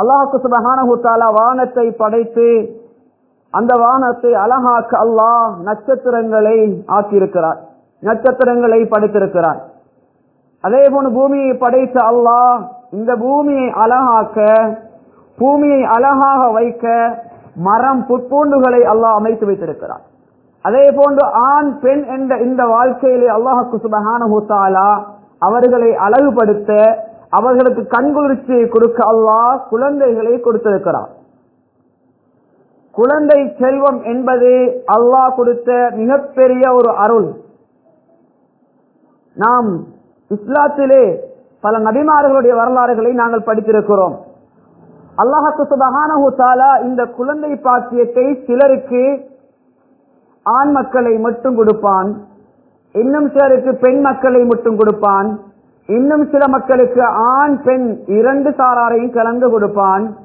அல்லாஹுக்கு சுபஹானஹு வானத்தை படைத்து அந்த வானத்தை அழகாக்க அல்லாஹ் நட்சத்திரங்களை ஆக்கியிருக்கிறார். நட்சத்திரங்களை படைத்திருக்கிறார். அதே போன்று பூமியை படைத்த அல்லாஹ் இந்த பூமியை அழகாக்க பூமியை அழகாக வைக்க மரம் புட்பூண்டுகளை அல்லாஹ் அமைத்து வைத்திருக்கிறார். அதே போன்று ஆண் பெண் என்ற இந்த வாழ்க்கையிலே அல்லாஹுக்கு சுபஹானஹு அவர்களை அழகுபடுத்த அவர்களுக்கு கண்குளிர்ச்சியை கொடுக்க அல்லாஹ் குழந்தைகளை கொடுத்திருக்கிறார். குழந்தை செல்வம் என்பது அல்லாஹ் கொடுத்த மிகப்பெரிய ஒரு அருள். நாம் இஸ்லாத்திலே பல நபிமார்களுடைய வரலாறுகளை நாங்கள் படித்திருக்கிறோம். அல்லாஹு சுபஹானஹு இந்த குழந்தை பாக்கியத்தை சிலருக்கு ஆண் மக்களை மட்டும் கொடுப்பான் இன்னும் சிலருக்கு பெண் மக்களை மட்டும் கொடுப்பான். இன்னும் சில மக்களுக்கு ஆண் பெண் இரண்டு சாராரையும் கலந்து கொடுப்பான்.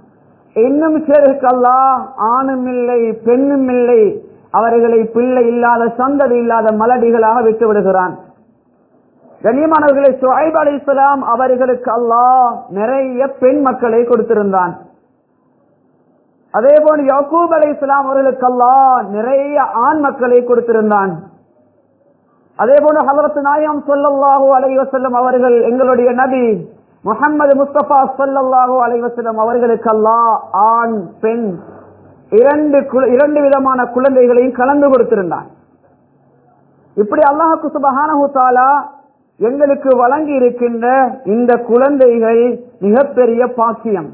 இன்னும் சிலருக்கு ஆணும் இல்லை பெண்ணும் இல்லை. அவர்களை பிள்ளை இல்லாத சந்ததி இல்லாத மலடிகளாக விட்டு விடுகிறான். கண்ணியமானவர்களை சுஹைப் அலி இஸ்லாம் அவர்களுக்கு அல்லாஹ் நிறைய பெண் மக்களை கொடுத்திருந்தான். அதே போல் யக்கூப் அலி இஸ்லாம் அவர்களுக்கு அல்லாஹ் நிறைய ஆண் மக்களை கொடுத்திருந்தான். அதே போல ஹலரத் நாயம் சொல்லல்லாஹு அலைவசல்லம் அவர்கள் எங்களுடைய நபி முஹம்மது முஸ்தபா சொல்லல்லாஹு அலைவசல்லம் வஸல்லம் அவர்களுக்கு ஆண் பெண் இரண்டு இரண்டு விதமான குழந்தைகளையும் கலந்து கொடுத்திருந்தார். இப்படி அல்லாஹுக்கு சுபஹானஹு தாலா எங்களுக்கு வழங்கி இருக்கின்ற இந்த குழந்தைகள் மிகப்பெரிய பாக்கியம்.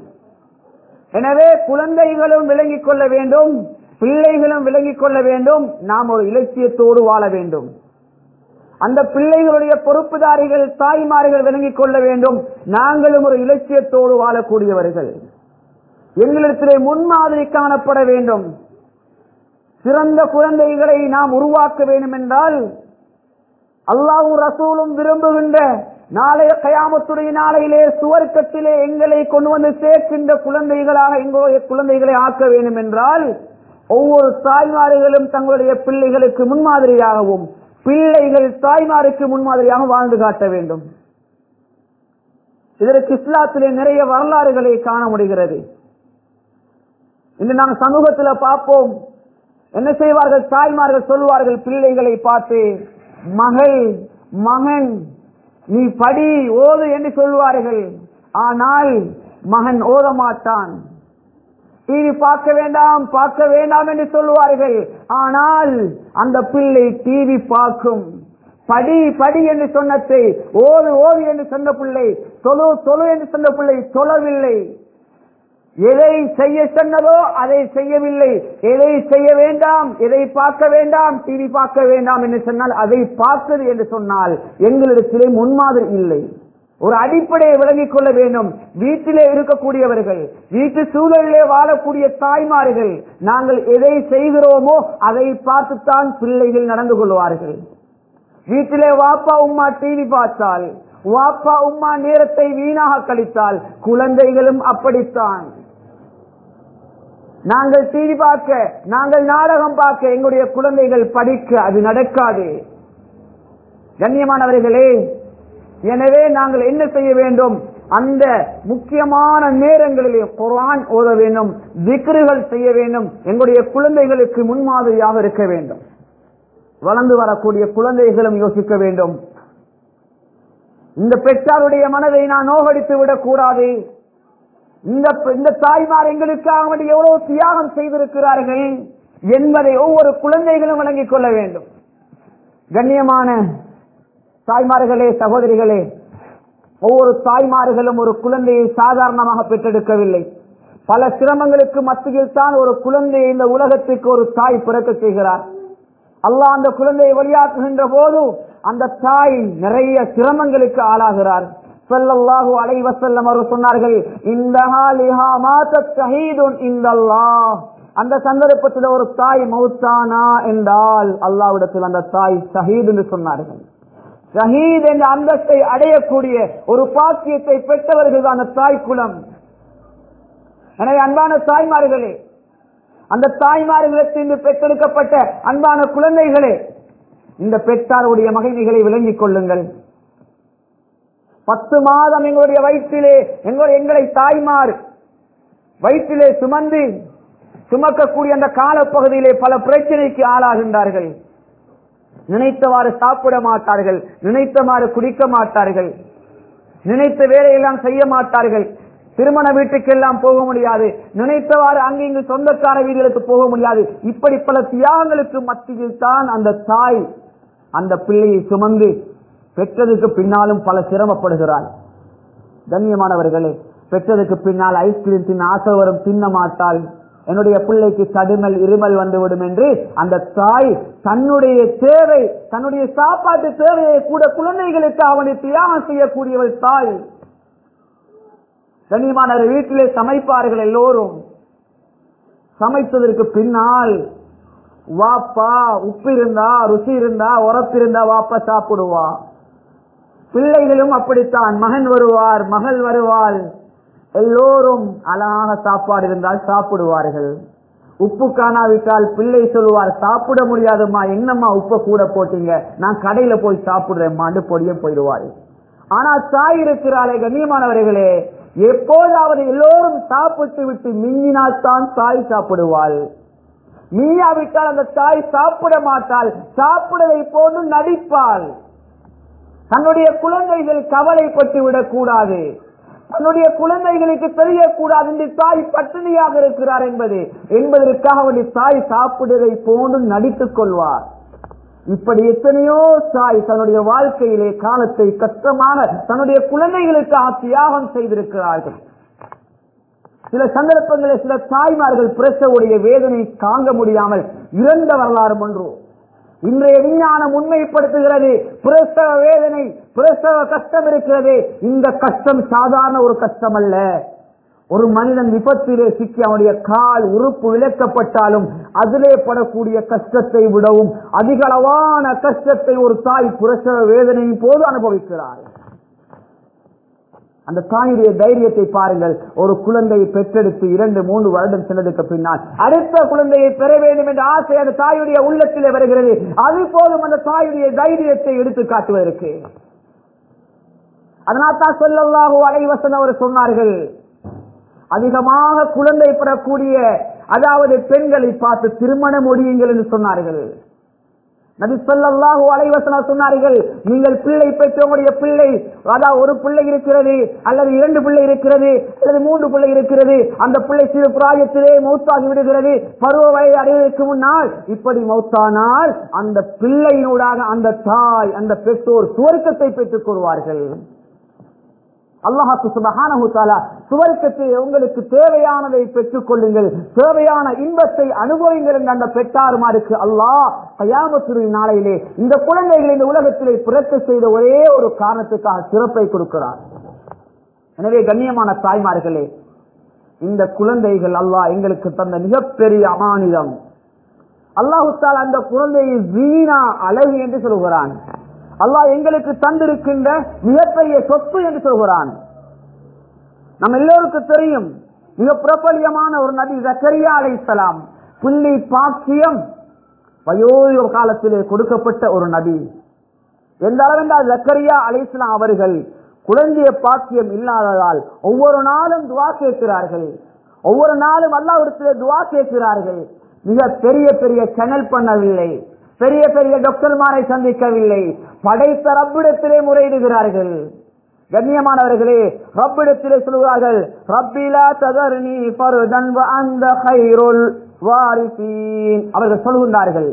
எனவே குழந்தைகளும் விளங்கிக் கொள்ள வேண்டும் பிள்ளைகளும் விளங்கிக் கொள்ள வேண்டும் நாம் ஒரு இலட்சியத்தோடு வாழ வேண்டும். அந்த பிள்ளைகளுடைய பொறுப்புதாரிகள் தாய்மார்கள் விளங்கிக் கொள்ள வேண்டும். நாங்களும் ஒரு இலட்சியத்தோடு வாழக்கூடியவர்கள். எங்களிடத்திலே முன்மாதிரி காணப்பட வேண்டும். சிறந்த குழந்தைகளை நாம் உருவாக்க வேண்டும் என்றால் அல்லாவும் ரசூலும் விரும்புகின்ற நாளைய கயாமத்துடைய நாளையிலே சுவர்க்கத்திலே எங்களை கொண்டு வந்து சேர்க்கின்ற குழந்தைகளாக எங்களுடைய குழந்தைகளை ஆக்க வேண்டும் என்றால் ஒவ்வொரு தாய்மார்களும் தங்களுடைய பிள்ளைகளுக்கு முன்மாதிரியாகவும் பிள்ளைகள் தாய்மாருக்கு முன்மாதிரியாக வாழ்ந்து காட்ட வேண்டும். இதற்கு இஸ்லாத்திலே நிறைய வரலாறுகளை காண முடிகிறது. இன்று நாம் சமூகத்துல பார்ப்போம். என்ன செய்வார்கள்? தாய்மார்கள் சொல்வார்கள் பிள்ளைகளை பார்த்து மகள் மகன் நீ படி ஓது என்று சொல்வார்கள் ஆனால் மகன் ஓத மாட்டான் டிவி பார்க்க வேண்டாம் பார்க்க வேண்டாம் என்று சொல்வார்கள் ஆனால் அந்த பிள்ளை டிவி பார்க்கும். படி படி என்று சொன்னதை ஓது ஓது என்று சொன்ன பிள்ளை தொழு தொழு என்று சொன்ன பிள்ளை தொழவில்லை. எதை செய்ய சொன்னதோ அதை செய்யவில்லை. எதை செய்ய வேண்டாம் எதை பார்க்க வேண்டாம் டிவி பார்க்க வேண்டாம் என்று சொன்னால் அதை பார்த்தது என்று சொன்னால் எங்களிடத்திலே முன்மாதிரி இல்லை. ஒரு அடிப்படையை விளங்கிக் கொள்ள வேண்டும். வீட்டிலே இருக்கக்கூடியவர்கள் வீட்டு சூழலிலே வாழக்கூடிய தாய்மார்கள் நாங்கள் எதை செய்கிறோமோ அதை பார்த்துத்தான் பிள்ளைகள் நடந்து கொள்வார்கள். வீட்டிலே வாப்பா உம்மா டிவி பார்த்தால் வாப்பா உம்மா நேரத்தை வீணாக கழித்தால் குழந்தைகளும் அப்படித்தான். நாங்கள் டிவி பார்க்க நாங்கள் நாடகம் பார்க்க எங்களுடைய குழந்தைகள் படிக்க அது நடக்காது. கண்ணியமானவர்களே எனவே நாங்கள் என்ன செய்ய வேண்டும்? அந்த முக்கியமான நேரங்களிலே குரான் ஓத வேண்டும் திக்ருகள் செய்ய வேண்டும். எங்களுடைய குழந்தைகளுக்கு முன்மாதிரியாக இருக்க வேண்டும். வளர்ந்து வரக்கூடிய குழந்தைகளும் யோசிக்க வேண்டும். இந்த பெற்றாருடைய மனதை நான் நோகடித்து விடக்கூடாது. இந்த இந்த தாய்மார் எங்களுக்காக வேண்டி எவ்வளவு தியாகம் செய்திருக்கிறார்கள் என்பதை ஒவ்வொரு குழந்தைகளும் வழங்கிக் கொள்ள வேண்டும். கண்ணியமான தாய்மார்களே சகோதரிகளே ஒவ்வொரு தாய்மார்களும் ஒரு குழந்தையை சாதாரணமாக பெற்றெடுக்கவில்லை. பல சிரமங்களுக்கு மத்தியில் தான் ஒரு குழந்தையை இந்த உலகத்துக்கு ஒரு தாய் பிறக்க செய்கிறார். அல்லாஹ் அந்த குழந்தையை வழியாக்குகின்ற போது அந்த தாய் நிறைய சிரமங்களுக்கு ஆளாகிறார். செல்லல்லாஹு அலைஹி வஸல்லம் அவர்கள் சொன்னார்கள் இந்த அந்த சந்தர்ப்பத்தில் ஒரு தாய் மௌத்தானா என்றால் அல்லாவிடத்தில் அந்த தாய் ஷஹீத் என்று சொன்னார்கள். ஷஹீத் என்ற அந்தஸ்தை அடையக்கூடிய ஒரு பாக்கியத்தை பெற்றவர்கள் தான் அந்த தாய் குலம். எனவே அன்பான தாய்மார்களே அந்த தாய்மார்களுக்கு பெற்றெடுக்கப்பட்ட அன்பான குழந்தைகளே இந்த பெற்றாருடைய மகிமைகளை விளங்கிக் கொள்ளுங்கள். பத்து மாதம் எங்களுடைய வயிற்றிலே எங்களுடைய எங்களை தாய்மார் வயிற்றிலே சுமந்து சுமக்கக்கூடிய அந்த காலப்பகுதியிலே பல பிரச்சனைக்கு ஆளாகின்றார்கள். நினைத்தவாறு சாப்பிட மாட்டார்கள் நினைத்தவாறு குடிக்க மாட்டார்கள் நினைத்த வேலையெல்லாம் செய்ய மாட்டார்கள் திருமண வீட்டுக்கெல்லாம் போக முடியாது நினைத்தவாறு அங்கு இங்கு சொந்தக்கார வீடுகளுக்கு போக முடியாது. இப்படி பல தியாகங்களுக்கு மத்தியில் தான் அந்த தாய் அந்த பிள்ளையை சுமந்து பெற்றதுக்கு பின்னாலும் பல சிரமப்படுகிறாள். கண்ணியமானவர்களே பெற்றதுக்கு பின்னால் ஐஸ்கிரீம் தின்ன ஆசை வரும் தின்ன மாட்டாள். என்னுடைய பிள்ளைக்கு கடுமல் இருமல் வந்துவிடும் என்று அந்த தாய் தன்னுடைய தேவை தன்னுடைய சாப்பாட்டு தேவையை கூட குழந்தைகளுக்கு அவனை தியாகம் செய்யக்கூடியவள் தாய். கண்ணியமானவர் வீட்டிலே சமைப்பார்கள் எல்லோரும். சமைத்ததற்கு பின்னால் வாப்பா உப்பு இருந்தா ருசி இருந்தா உரப்பு இருந்தா வாப்பா சாப்பிடுவா. பிள்ளைகளும் அப்படித்தான். மகன் வருவார் மகள் வருவாள். எல்லோரும் அழகாக சாப்பாடு இருந்தால் சாப்பிடுவார்கள். உப்பு காணாவிட்டால் பிள்ளை சொல்லுவார் சாப்பிட முடியாதுமா என்னம்மா உப்பை கூட போட்டீங்க? நான் கடையில போய் சாப்பிடுறேன்மாண்டு பொடிய போயிடுவார். ஆனா தாய் இருக்கிறாளே கண்ணியமானவர்களே எப்போதாவது எல்லோரும் சாப்பிட்டு விட்டு மிஞ்சினால்தான் தாய் சாப்பிடுவாள். மீயாவிட்டால் அந்த தாய் சாப்பிட மாட்டாள் சாப்பிடுவதை போன்று நடிப்பாள். தன்னுடைய குழந்தைகள் கவலைப்பட்டு விடக் கூடாது தன்னுடைய குழந்தைகளுக்கு தெரியக்கூடாது என்று தாய் பட்டினியாக இருக்கிறார் என்பது என்பதற்காக அவருடைய தாய் சாப்பிடுவதை போன்று நடித்துக் கொள்வார். இப்படி எத்தனையோ தாய் தன்னுடைய வாழ்க்கையிலே காலத்தை கஷ்டமான தன்னுடைய குழந்தைகளுக்காக தியாகம் செய்திருக்கிறார்கள். சில சந்தர்ப்பங்களில் சில தாய்மார்கள் பிரசவுடைய வேதனை தாங்க முடியாமல் இறந்த வரலாறு ஒன்று. இன்றைய விஞ்ஞானம் உண்மைப்படுத்துகிறது. பிரசவ வேதனை பிரசவ கஷ்டம் இருக்கிறது. இந்த கஷ்டம் சாதாரண ஒரு கஷ்டம் அல்ல ஒரு மனிதன் விபத்திலே சிக்கி அவனுடைய கால் உறுப்பு விளக்கப்பட்டாலும் அதிலே படக்கூடிய கஷ்டத்தை விடவும் அதிக அளவான கஷ்டத்தை ஒரு தாய் பிரசவ வேதனையின் போது அனுபவிக்கிறார் அந்த தாயுடைய தைரியத்தை பாருங்கள். ஒரு குழந்தையை பெற்றெடுத்து இரண்டு மூன்று வருடம் சென்றதுக்கு பின்னால் அடுத்த குழந்தையை பெற வேண்டும் என்ற ஆசை அந்த தாயுடைய உள்ளத்திலே வருகிறது. அது போதும் அந்த தாயுடைய தைரியத்தை எடுத்து காட்டுவதற்கு அதனால்தான் சொல்லல்லாகோ சொல்லல்லாஹோ அலைவசன் அவர் சொன்னார்கள் அதிகமாக குழந்தை பெறக்கூடிய அதாவது பெண்களை பார்த்து திருமணம் முடியுங்கள் என்று சொன்னார்கள். நபி சொல்லல்லாஹு அலைவசன சொன்னார்கள் நீங்கள் பிள்ளை பெற்றவங்களுடைய பிள்ளை அதாவது ஒரு பிள்ளை இருக்கிறது அல்லது இரண்டு பிள்ளை இருக்கிறது அல்லது மூன்று பிள்ளை இருக்கிறது அந்த பிள்ளை சிறு பிராயத்திலே மௌத்தாகி விடுகிறது பருவ வயது அடைவதற்கு முன்னால் இப்படி மௌத்தானால் அந்த பிள்ளையினூடாக அந்த தாய் அந்த பெற்றோர் சுவர்க்கத்தை பெற்றுக் கொள்வார்கள். அல்லாஹாக்கு சுபஹானஹு சுவர்க்கத்தை உங்களுக்கு தேவையானதை பெற்றுக் கொள்ளுங்கள். தேவையான இன்பத்தை அனுபவிங்கள் அந்த பெற்றாருமாருக்கு அல்லாஹ் கயாமத்துறை நாளையிலே இந்த குழந்தைகளை இந்த உலகத்திலே பிறக்க செய்த ஒரே ஒரு காரணத்துக்காக சிறப்பை கொடுக்கிறார். எனவே கண்ணியமான தாய்மார்களே இந்த குழந்தைகள் அல்லாஹ் எங்களுக்கு தந்த மிகப்பெரிய அமானிதம். அல்லாஹுத்தால் அந்த குழந்தையை வீணா அழகு என்று சொல்கிறான். அல்லாஹ் எங்களுக்கு தந்திருக்கின்ற மிகப்பெரிய சொத்து என்று சொல்கிறான். நம்ம எல்லோருக்கும் தெரியும் மிக பிரபலியமான ஒரு நபி ஜக்கரியா அலைசலாம் புள்ளி பாக்கியம் வயோதிக காலத்திலே கொடுக்கப்பட்ட ஒரு நபி. எந்த அளவென்றால் ஜக்கரியா அலைசலாம் அவர்கள் குழந்தைய பாக்கியம் இல்லாததால் ஒவ்வொரு நாளும் துவா கேட்கிறார்கள். ஒவ்வொரு நாளும் அல்லாவிடத்திலே துவா கேட்கிறார்கள். மிக பெரிய பெரிய சேனல் பண்ணவில்லை. பெரிய பெரிய டாக்டர்மாரை சந்திக்கவில்லை. படைத்த ரப்பிடத்திலே முறையிடுகிறார்கள். கண்ணியமானவர்களே ரப்பிடத்திலே சொல்கிறார்கள் ரப்பிலா ததர்னி ஃபர்தன் அந்த கைருல் வாரிசீன். அவர்கள் சொல்கின்றார்கள்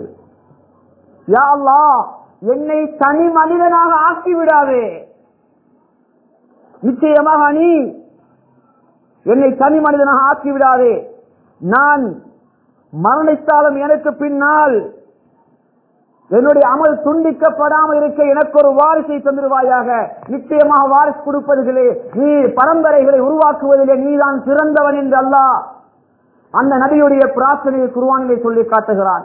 யா அல்லாஹ் என்னை தனி மனிதனாக ஆக்கி விடாதே நிச்சயமாக நீ என்னை தனி மனிதனாக ஆக்கி விடாதே நான் மரணித்தாலும் எனக்கு பின்னால் என்னுடைய அமல் துண்டிக்கப்படாமல் இருக்க எனக்கு ஒரு வாரிசை தந்துருவாயாக. நிச்சயமாக வாரிசு கொடுப்பதிலே நீ பரம்பரைகளை உருவாக்குவதிலே நீதான் சிறந்தவன் என்று அல்லா அந்த நபியுடைய பிரார்த்தனையை குருவானிலே சொல்லி காட்டுகிறான்.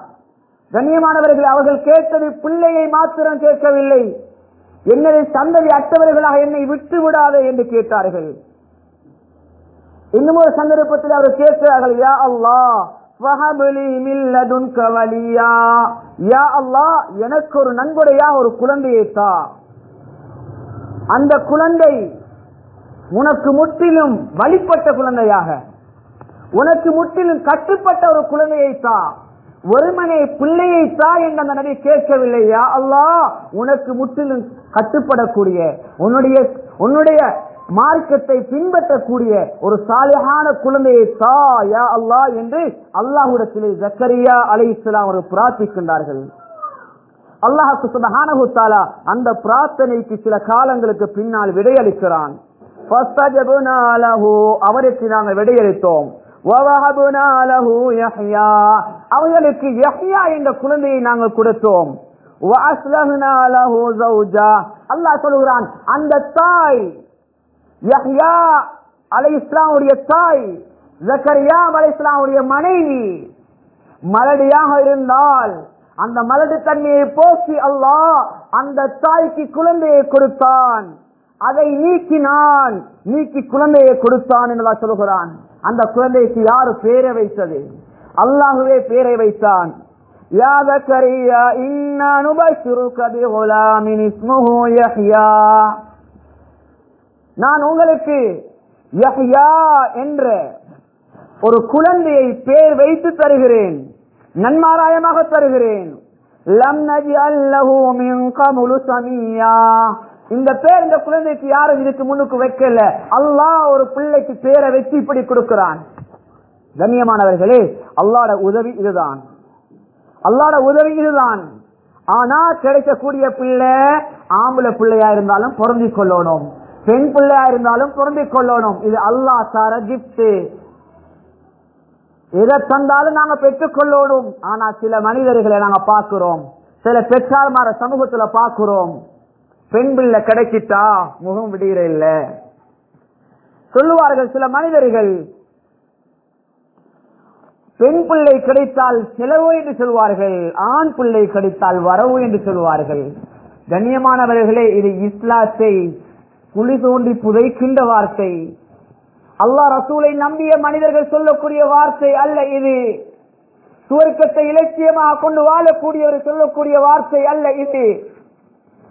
கண்ணியமானவர்கள் அவர்கள் கேட்டது பிள்ளையை மாத்திரம் கேட்கவில்லை. என்னை சந்ததி அற்றவர்களாக என்னை விட்டு விடாதே என்று கேட்டார்கள். இன்னும் ஒரு சந்தர்ப்பத்தில் அவர் கேட்கிறார்கள் யா அல்லாஹ் யா எனக்கு ஒரு நன்கொடையா ஒரு குழந்தையை தா. அந்த குழந்தை உனக்கு முற்றிலும் வழிபட்ட குழந்தையாக. உனக்கு முற்றிலும் கட்டுப்பட்ட ஒரு குழந்தையை தா. ஒருமனை பிள்ளையை தா என்று அந்த நபி கேட்கவில்லையா அல்லா உனக்கு முற்றிலும் கட்டுப்படக்கூடிய உன்னுடைய உன்னுடைய மார்க்கத்தை பின்பற்றக்கூடிய ஒரு சாலையான குழந்தையை தா யா அல்லாஹ் என்று அல்லாஹுடத்திலே ஜக்கரியா அலை இஸ்லாம் அவர் பிரார்த்திக்கின்றார்கள். அல்லாஹு சுபஹானஹு அந்த பிரார்த்தனைக்கு சில காலங்களுக்கு பின்னால் விடையளிக்கிறான். அவருக்கு நாங்கள் விடையளித்தோம். அவர்களுக்கு யஹ்யா என்ற குழந்தையை நாங்கள் கொடுத்தோம். வஅஸ்லஹ்னா லஹு ஜௌஜா அல்லாஹ் சொல்கிறான் அந்த தாய் யஹ்யா அலைஹிஸ்ஸலாமுடைய தாய் ஜக்கரியா அலைஹிஸ்ஸலாமுடைய மனைவி மலடியாக இருந்தால் அந்த மலடு தன்மையை போக்கி அல்லாஹ் அந்த தாய்க்கு குழந்தையை கொடுத்தான் அதை நீக்கினான் நீக்கி குழந்தையை கொடுத்தான் என்று அல்லாஹ் சொல்கிறான் அந்த குழந்தைக்கு யாரு பேரை வைத்தது அல்லாஹுவே பேரை வைத்தான் يا زكريا إنا نبشرك بغلام اسمه يحيى நான் உங்களுக்கு யஹ்யா என்ற ஒரு குழந்தையை பேர் வைத்து தருகிறேன். நன்மாராயமாக தருகிறேன். கமுலு சமியா. இந்த பேர் இந்த குழந்தைக்கு யாரும் இதுக்கு முன்னுக்கு வைக்கல. அல்லாஹ் ஒரு பிள்ளைக்கு பேரை வச்சு இப்படி கொடுக்கிறான். கண்ணியமானவர்களே அல்லாட உதவி இதுதான். அல்லாட உதவி இதுதான். ஆனா கிடைக்கக்கூடிய பிள்ளை ஆம்பளை பிள்ளையா இருந்தாலும் பொருந்திக் கொள்ளணும். பெண் பிள்ளையா இருந்தாலும் பொருந்திக் கொள்ளணும். இது அல்லாஹ் தர கிப்ட் எதை தந்தாலும் நாங்க பெற்றுக்கொள்ளணும் ஆனா சில மனிதர்களை நாங்க பாக்குறோம் சில பெற்றார்மார சமூகத்துல பாக்குறோம் பெண் பிள்ளை கிடைச்சிட்டா முகம் விடுகிற இல்ல. சொல்லுவார்கள் சில மனிதர்கள் பெண் பிள்ளை கிடைத்தால் செலவு என்று சொல்வார்கள் ஆண் பிள்ளை கிடைத்தால் வரவு என்று சொல்வார்கள். கண்ணியமானவர்களே இது இஸ்லாத்தை குழி தோண்டி புதைக்கின்ற வார்த்தை. அல்லாஹ் ரசூலை நம்பிய மனிதர்கள் சொல்லக்கூடிய வார்த்தை அல்ல இது. சுவர்க்கத்தை இலட்சியமாக கொண்டு வாழக்கூடியவர் சொல்லக்கூடிய வார்த்தை அல்ல இது.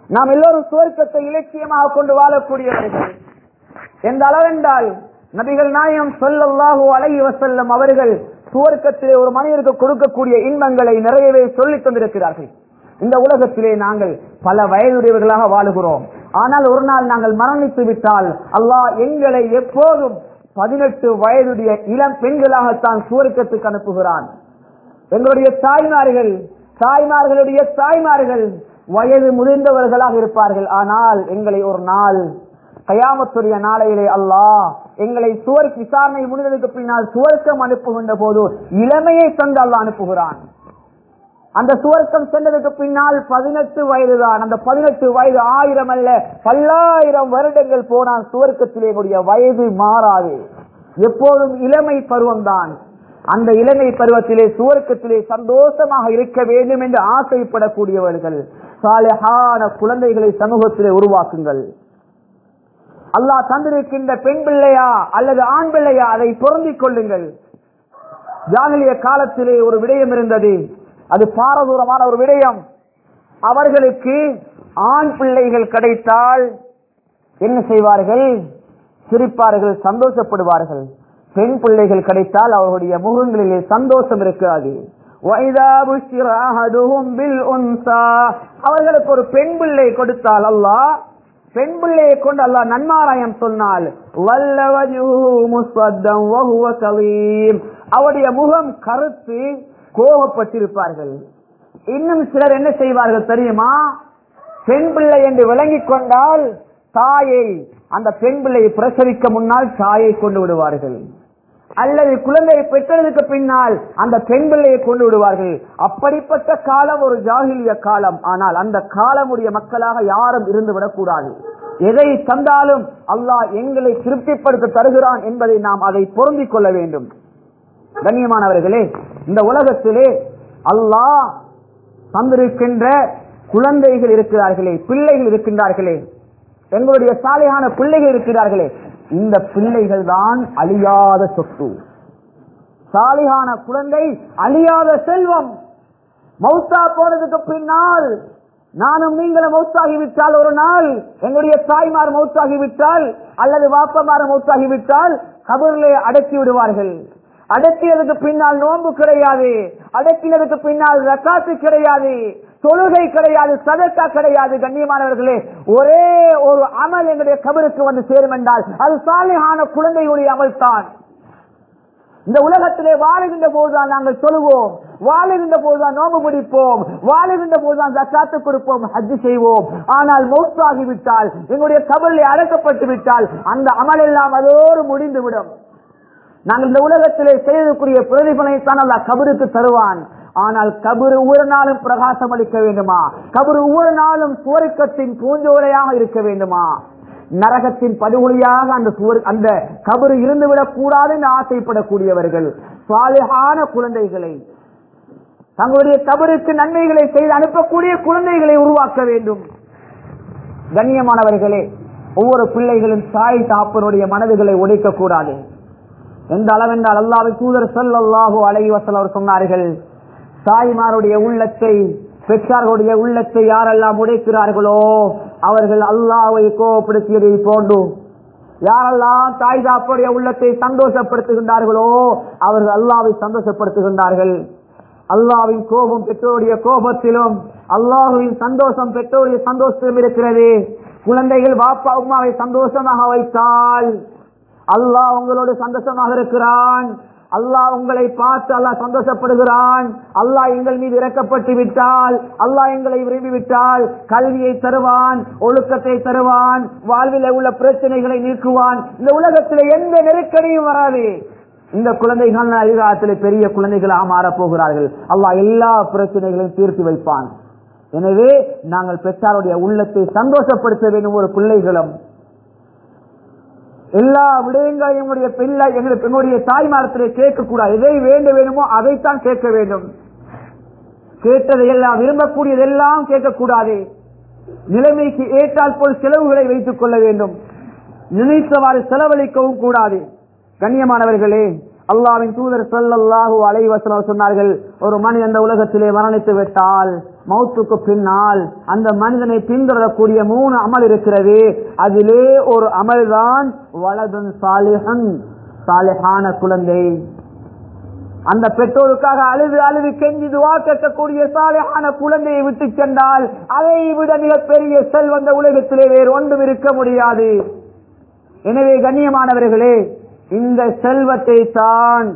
நாம் எல்லோரும் சுவர்க்கத்தை இலட்சியமாக கொண்டு வாழக்கூடியவர்கள் எந்த அளவென்றால் நபிகள் நாயம் சொல்லல்லாஹு அலைஹி வசல்லம் அவர்கள் சுவர்க்கத்திலே ஒரு மனிதருக்கு கொடுக்கக்கூடிய இன்பங்களை நிறையவே சொல்லித் தந்திருக்கிறார்கள். இந்த உலகத்திலே நாங்கள் பல வயதுடையவர்களாக வாழுகிறோம். ஆனால் ஒரு நாள் நாங்கள் மரணித்து விட்டால் அல்லாஹ் எங்களை எப்போதும் பதினெட்டு வயதுடைய இளம் பெண்களாகத்தான் சுவர்க்கத்துக்கு அனுப்புகிறான். எங்களுடைய தாய்மார்கள் தாய்மார்களுடைய தாய்மார்கள் வயது முதிர்ந்தவர்களாக இருப்பார்கள். ஆனால் எங்களை ஒரு நாள் கயாமத்துடைய நாளையிலே அல்லாஹ் எங்களை சுவர் விசாரணை முடிந்ததுக்கு பின்னால் சுவர்க்கம் அனுப்புகின்ற போது இளமையை தந்து அல்லாஹ் அனுப்புகிறான். அந்த சுவர்க்கம் சென்றதுக்கு பின்னால் பதினெட்டு வயதுதான். அந்த பதினெட்டு வயது ஆயிரம் அல்ல பல்லாயிரம் வருடங்கள் போனால் சுவர்க்கத்திலே கூடிய வயது மாறாது. எப்போதும் இளமை பருவம்தான். அந்த இளமை பருவத்திலே சுவர்க்கத்திலே சந்தோஷமாக இருக்க வேண்டும் என்று ஆசைப்படக்கூடியவர்கள் சாலையான குழந்தைகளை சமூகத்திலே உருவாக்குங்கள். அல்லாஹ் தந்திருக்கின்ற பெண் பிள்ளையா அல்லது ஆண் பிள்ளையா அதை பொருந்திக் கொள்ளுங்கள். ஜாகலிய காலத்திலே ஒரு விடயம் இருந்தது. அது பாரதூரமான ஒரு விடயம். அவர்களுக்கு ஆண் பிள்ளைகள் கிடைத்தால் என்ன செய்வார்கள்? சிரிப்பார்கள் சந்தோஷப்படுவார்கள். பெண் பிள்ளைகள் கிடைத்தால் அவர்களுடைய முகங்களிலே சந்தோஷம் இருக்காது. அவர்களுக்கு ஒரு பெண் பிள்ளை கொடுத்தால் அல்லாஹ் பெண் பிள்ளையை கொண்டு அல்லா நன்மாராயம் சொன்னால் அவருடைய முகம் கருத்து கோபப்பட்டிருப்பார்கள் இன்னும் சிலர் என்ன செய்வார்கள் தெரியுமா? பெண் பிள்ளை என்று விளங்கிக் கொண்டால் தாயை அந்த பெண் பிள்ளையை பிரசவிக்க முன்னால் தாயை கொண்டு விடுவார்கள். அல்லது குழந்தையை பெற்றதுக்கு பின்னால் அந்த பெண் பிள்ளையை கொண்டு விடுவார்கள். அப்படிப்பட்ட காலம் ஒரு ஜாகிலிய காலம். ஆனால் அந்த காலமுடைய மக்களாக யாரும் இருந்து விடக்கூடாது. எதை தந்தாலும் அல்லாஹ் எங்களை திருப்திப்படுத்த தருகிறான் என்பதை நாம் அதை பொருந்திக் கொள்ள வேண்டும். கண்ணியமானவர்களே இந்த உலகத்திலே அல்லாஹ் தந்திருக்கின்ற குழந்தைகள் இருக்கிறார்களே பிள்ளைகள் இருக்கின்றார்களே எங்களுடைய சாலையான பிள்ளைகள் இருக்கிறார்களே இந்த பிள்ளைகள் தான் அழியாத சொத்து. சாலிகான குழந்தை அழியாத செல்வம். மௌத்தா போனதுக்கு பின்னால் நானும் நீங்களும் மௌத்தாகிவிட்டால் ஒரு நாள் எங்களுடைய தாய்மார் மௌத்தாகிவிட்டால் அல்லது வாப்பமார் மௌத்தாகிவிட்டால் கபரிலே அடக்கி விடுவார்கள். அடக்கினதுக்கு பின்னால் நோன்பு கிடையாது. அடக்கினதுக்கு பின்னால் ரக்காத்து கிடையாது. தொழுகை கிடையாது. சதக்கா கிடையாது. கண்ணியமானவர்களே ஒரே ஒரு அமல் எங்களுடைய கபருக்கு வந்து சேரும் என்றால் அது சாலையான குழந்தையுடைய அமல் தான் இந்த உலகத்திலே வாழுகின்ற போதுதான் நாங்கள் சொல்லுவோம் வாழுகின்ற போதுதான் நோம்பு பிடிப்போம் வாழுகின்ற போதுதான் ஜக்காத்து கொடுப்போம். ஹஜ்ஜு செய்வோம். ஆனால் மௌத்தாகிவிட்டால் எங்களுடைய கபலில் அடக்கப்பட்டு விட்டால் அந்த அமல் எல்லாம் அதோடு முடிந்துவிடும். நாங்கள் இந்த உலகத்திலே செய்ததுக்குரிய பிரதிபலனைத்தான் அல்ல கபருக்கு தருவான். ஆனால் கபரு ஒவ்வொரு நாளும் பிரகாசம் அளிக்க வேண்டுமா? கபரு ஒவ்வொரு நாளும் சுவருக்கத்தின் பூஞ்சோலையாக இருக்க வேண்டுமா? நரகத்தின் படுகொலியாக அந்த சுவர் அந்த கபரு இருந்துவிடக் கூடாது என்று ஆசைப்படக்கூடியவர்கள் சுவாலிகான குழந்தைகளை தங்களுடைய கபருக்கு நன்மைகளை செய்து அனுப்பக்கூடிய குழந்தைகளை உருவாக்க வேண்டும். கண்ணியமானவர்களே ஒவ்வொரு பிள்ளைகளும் தாய் தாப்பனுடைய மனதுகளை உடைக்க கூடாது. எந்த அளவென்றால் அல்லாவை தூதர் சொல்லல்லாஹோ அலைவசல் அவர் சொன்னார்கள் தாய்மாருடைய உள்ளத்தை பெற்றார்களுடைய உள்ளத்தை யாரெல்லாம் உடைக்கிறார்களோ அவர்கள் அல்லாவை கோபப்படுத்தியதை போன்று யாரெல்லாம் தாய் தாப்புடைய உள்ளத்தை சந்தோஷப்படுத்துகின்றார்களோ அவர்கள் அல்லாவை சந்தோஷப்படுத்துகின்றார்கள். அல்லாவின் கோபம் பெற்றோருடைய கோபத்திலும் அல்லாஹுவின் சந்தோஷம் பெற்றோருடைய சந்தோஷத்திலும் இருக்கிறது. குழந்தைகள் பாப்பா உமாவை சந்தோஷமாக வைத்தால் அல்லாஹ் உங்களோட சந்தோஷமாக இருக்கிறான். அல்லாஹ் உங்களை பார்த்து அல்லாஹ் சந்தோஷப்படுகிறான். அல்லாஹ் எங்கள் மீது இறக்கப்பட்டு விட்டால் அல்லாஹ் எங்களை விரும்பி விட்டால் கல்வியை தருவான் ஒழுக்கத்தை தருவான் வாழ்வில் உள்ள பிரச்சனைகளை நீக்குவான். இந்த உலகத்தில் எந்த நெருக்கடியும் வராது. இந்த குழந்தைகள் அதிகாரத்தில் பெரிய குழந்தைகளாக மாறப் போகிறார்கள் அல்லாஹ் எல்லா பிரச்சனைகளையும் தீர்த்து வைப்பான். எனவே நாங்கள் பெற்றாருடைய உள்ளத்தை சந்தோஷப்படுத்த வேண்டும் ஒரு பிள்ளைகளும். எல்லா விடயங்களையும் எங்களுடைய பிள்ளை எங்களுக்கு எங்களுடைய தாய்மாரத்திலே கேட்கக்கூடாது. எதை வேண்ட வேணுமோ அதைத்தான் கேட்க வேண்டும். கேட்டதை எல்லாம் விரும்பக்கூடியதெல்லாம் கேட்கக்கூடாது. நிலைமைக்கு ஏற்றால் போல் செலவுகளை வைத்துக் கொள்ள வேண்டும். நினைத்தவாறு செலவழிக்கவும் கூடாது. கண்ணியமானவர்களே அல்லாவின் தூதர் சொல்லல்லாஹு அலைவசனம் சொன்னார்கள் ஒரு மனிதன் அந்த உலகத்திலே மரணித்து விட்டால் மௌத்துக்கு பின்னால் அந்த மனிதனை பின்தொடரக்கூடிய மூணு அமல் இருக்கிறது. அதிலே ஒரு அமல் தான் வலதுன் சாலிஹன் சாலிஹான குழந்தை. அந்த பெற்றோருக்காக அழுது அழுது கெஞ்சி துவா கேட்கக்கூடிய சாலையான குழந்தையை விட்டு சென்றால் அதை விட மிகப்பெரிய செல்வந்த உலகத்திலே வேறு ஒன்றும் இருக்க முடியாது. எனவே கண்ணியமானவர்களே இந்த செல்வத்தை தான்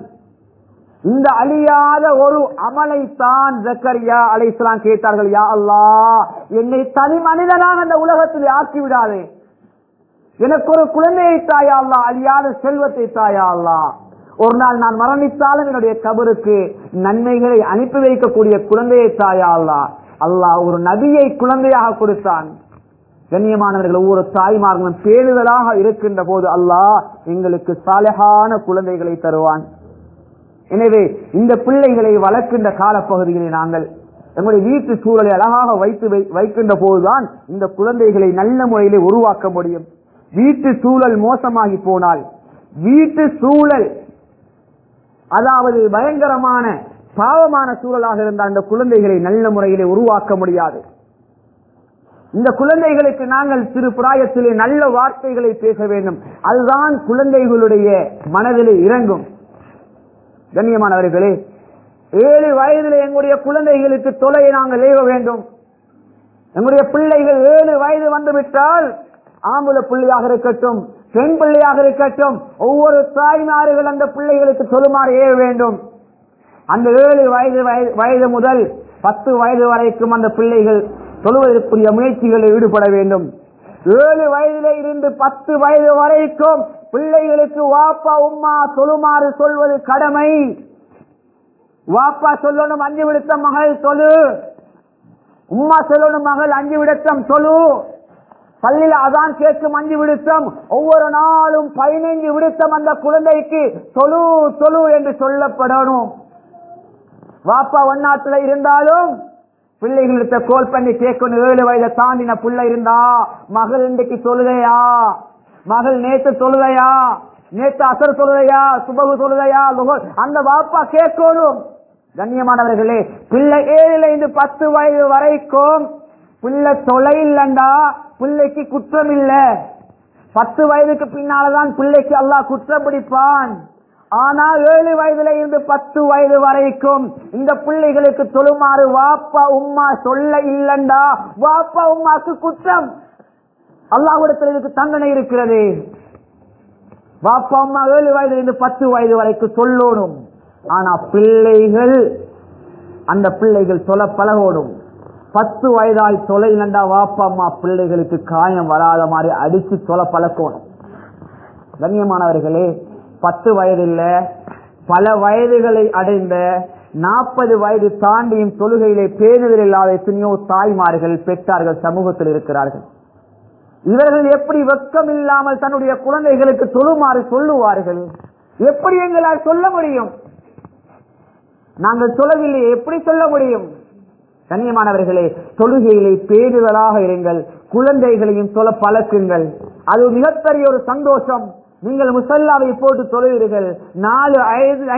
இந்த அழியாத ஒரு அமலை தான் ஜக்கரியா அலைஸ்லாம் கேட்டார்கள் யா அல்லா என்னை தனி மனிதனாக அந்த உலகத்தில் ஆக்கி விடாதே எனக்கு ஒரு குழந்தையை தாயா அல்லா அழியாத செல்வத்தை தாயா அல்லா ஒரு நாள் நான் மரணித்தாலும் என்னுடைய கபருக்கு நன்மைகளை அனுப்பி வைக்கக்கூடிய குழந்தையை தாயா அல்லா அல்லாஹ் ஒரு நபியை குழந்தையாக கொடுத்தான். கண்ணியமானவர்கள் ஒவ்வொரு தாய்மார்களும் பேணுதலாக இருக்கின்ற போது அல்லாஹ் எங்களுக்கு சாலையான குழந்தைகளை தருவான். எனவே இந்த பிள்ளைகளை வளர்க்கின்ற காலப்பகுதிகளை நாங்கள் எங்களுடைய வீட்டு சூழலை அழகாக வைத்து வைக்கின்ற போதுதான் இந்த குழந்தைகளை நல்ல முறையிலே உருவாக்க முடியும். வீட்டு சூழல் மோசமாகி போனால் வீட்டு சூழல் அதாவது பயங்கரமான பாவமான சூழலாக இருந்த அந்த குழந்தைகளை நல்ல முறையிலே உருவாக்க முடியாது. இந்த குழந்தைகளுக்கு நாங்கள் சிறு பிராயத்திலே நல்ல வார்த்தைகளை பேச வேண்டும். அதுதான் குழந்தைகளுடைய மனதிலே இறங்கும். கண்ணியமானவர்களே ஏழு வயதிலே எங்களுடைய குழந்தைகளுக்கு தொலையை நாங்கள் ஏவ வேண்டும். எங்களுடைய பிள்ளைகள் ஏழு வயது வந்துவிட்டால் ஆம்புல பிள்ளையாக இருக்கட்டும் பெண் பிள்ளையாக இருக்கட்டும் ஒவ்வொரு தாய்மார்கள் அந்த பிள்ளைகளுக்கு சொல்லுமாறு ஏவ வேண்டும். அந்த ஏழு வயது வயது முதல் பத்து வயது வரைக்கும் அந்த பிள்ளைகள் சொல்வதற்குரிய முயற்சிகளில் ஈடுபட வேண்டும். ஏழு வயதில இருந்து பத்து வயது வரைக்கும் பிள்ளைகளுக்கு வாப்பா உம்மா தொழுமாறு சொல்வது கடமை. வாப்பா சொல்லணும் அஞ்சு விடுத்தம் மகள் தொழு உம்மா சொல்லணும் மகள் அஞ்சு விடுத்தம் தொழு பள்ளியில அதான் கேட்கும் அஞ்சு விடுத்தம். ஒவ்வொரு நாளும் பதினைஞ்சு விடுத்தம் அந்த குழந்தைக்கு தொழு தொழு என்று சொல்லப்படணும். வாப்பா ஒன்னாத்துல இருந்தாலும் பிள்ளைகளிட்ட கோல் பண்ணி கேட்கணும். ஏழு வயதை தாண்டின பிள்ளை இருந்தா மகள் இன்றைக்கு சொல்லுதையா மகள் நேத்து சொல்லுதையா நேத்து அசர் சொல்லுதையா சுபகு சொல்லுதையா அந்த வாப்பா கேட்கணும். கண்ணியமானவர்களே பிள்ளை ஏழுல இருந்து பத்து வயது வரைக்கும் பிள்ளை தொலை இல்லண்டா பிள்ளைக்கு குற்றம் இல்லை. பத்து வயதுக்கு பின்னால்தான் பிள்ளைக்கு அல்லாஹ் குற்றம் பிடிப்பான். ஆனா ஏழு வயதுல இருந்து பத்து வயது வரைக்கும் இந்த பிள்ளைகளுக்கு தொழுமாறு வாப்பா உம்மா சொல்ல இல்லண்டா வாப்பா உம்மாக்கு குற்றம். அல்லாஹிடத்தில் இதுக்கு தண்டனை இருக்கிறது. வாப்பா அம்மா ஏழு வயதுல இருந்து பத்து வயது வரைக்கும் சொல்லணும். ஆனா பிள்ளைகள் அந்த பிள்ளைகள் சொல்ல பழகணும். பத்து வயதாய் தொலை இல்லண்டா வாப்பா அம்மா பிள்ளைகளுக்கு காயம் வராத மாதிரி அடிச்சு சொல்ல பழக்கணும். கண்ணியமானவர்களே பத்து வயதில் பல வயதுகளை அடைந்த நாற்பது வயது தாண்டியும் தொழுகையிலே பேணுதல் இல்லாத எத்தனையோ தாய்மார்கள் பெற்றார்கள் சமூகத்தில் இருக்கிறார்கள். இவர்கள் எப்படி வெக்கம் இல்லாமல் தன்னுடைய குழந்தைகளுக்கு தொழுமாறு சொல்லுவார்கள்? எப்படி எங்களால் சொல்ல முடியும்? நாங்கள் சொல்லவில்லையே எப்படி சொல்ல முடியும்? கண்ணியமானவர்களே தொழுகையிலே பேணுதலாக இருங்கள் குழந்தைகளையும் சொல்ல பழக்குங்கள். அது மிகப்பெரிய ஒரு சந்தோஷம். நீங்கள் முசல்லாவை போட்டு தொழுவீர்கள் நாலு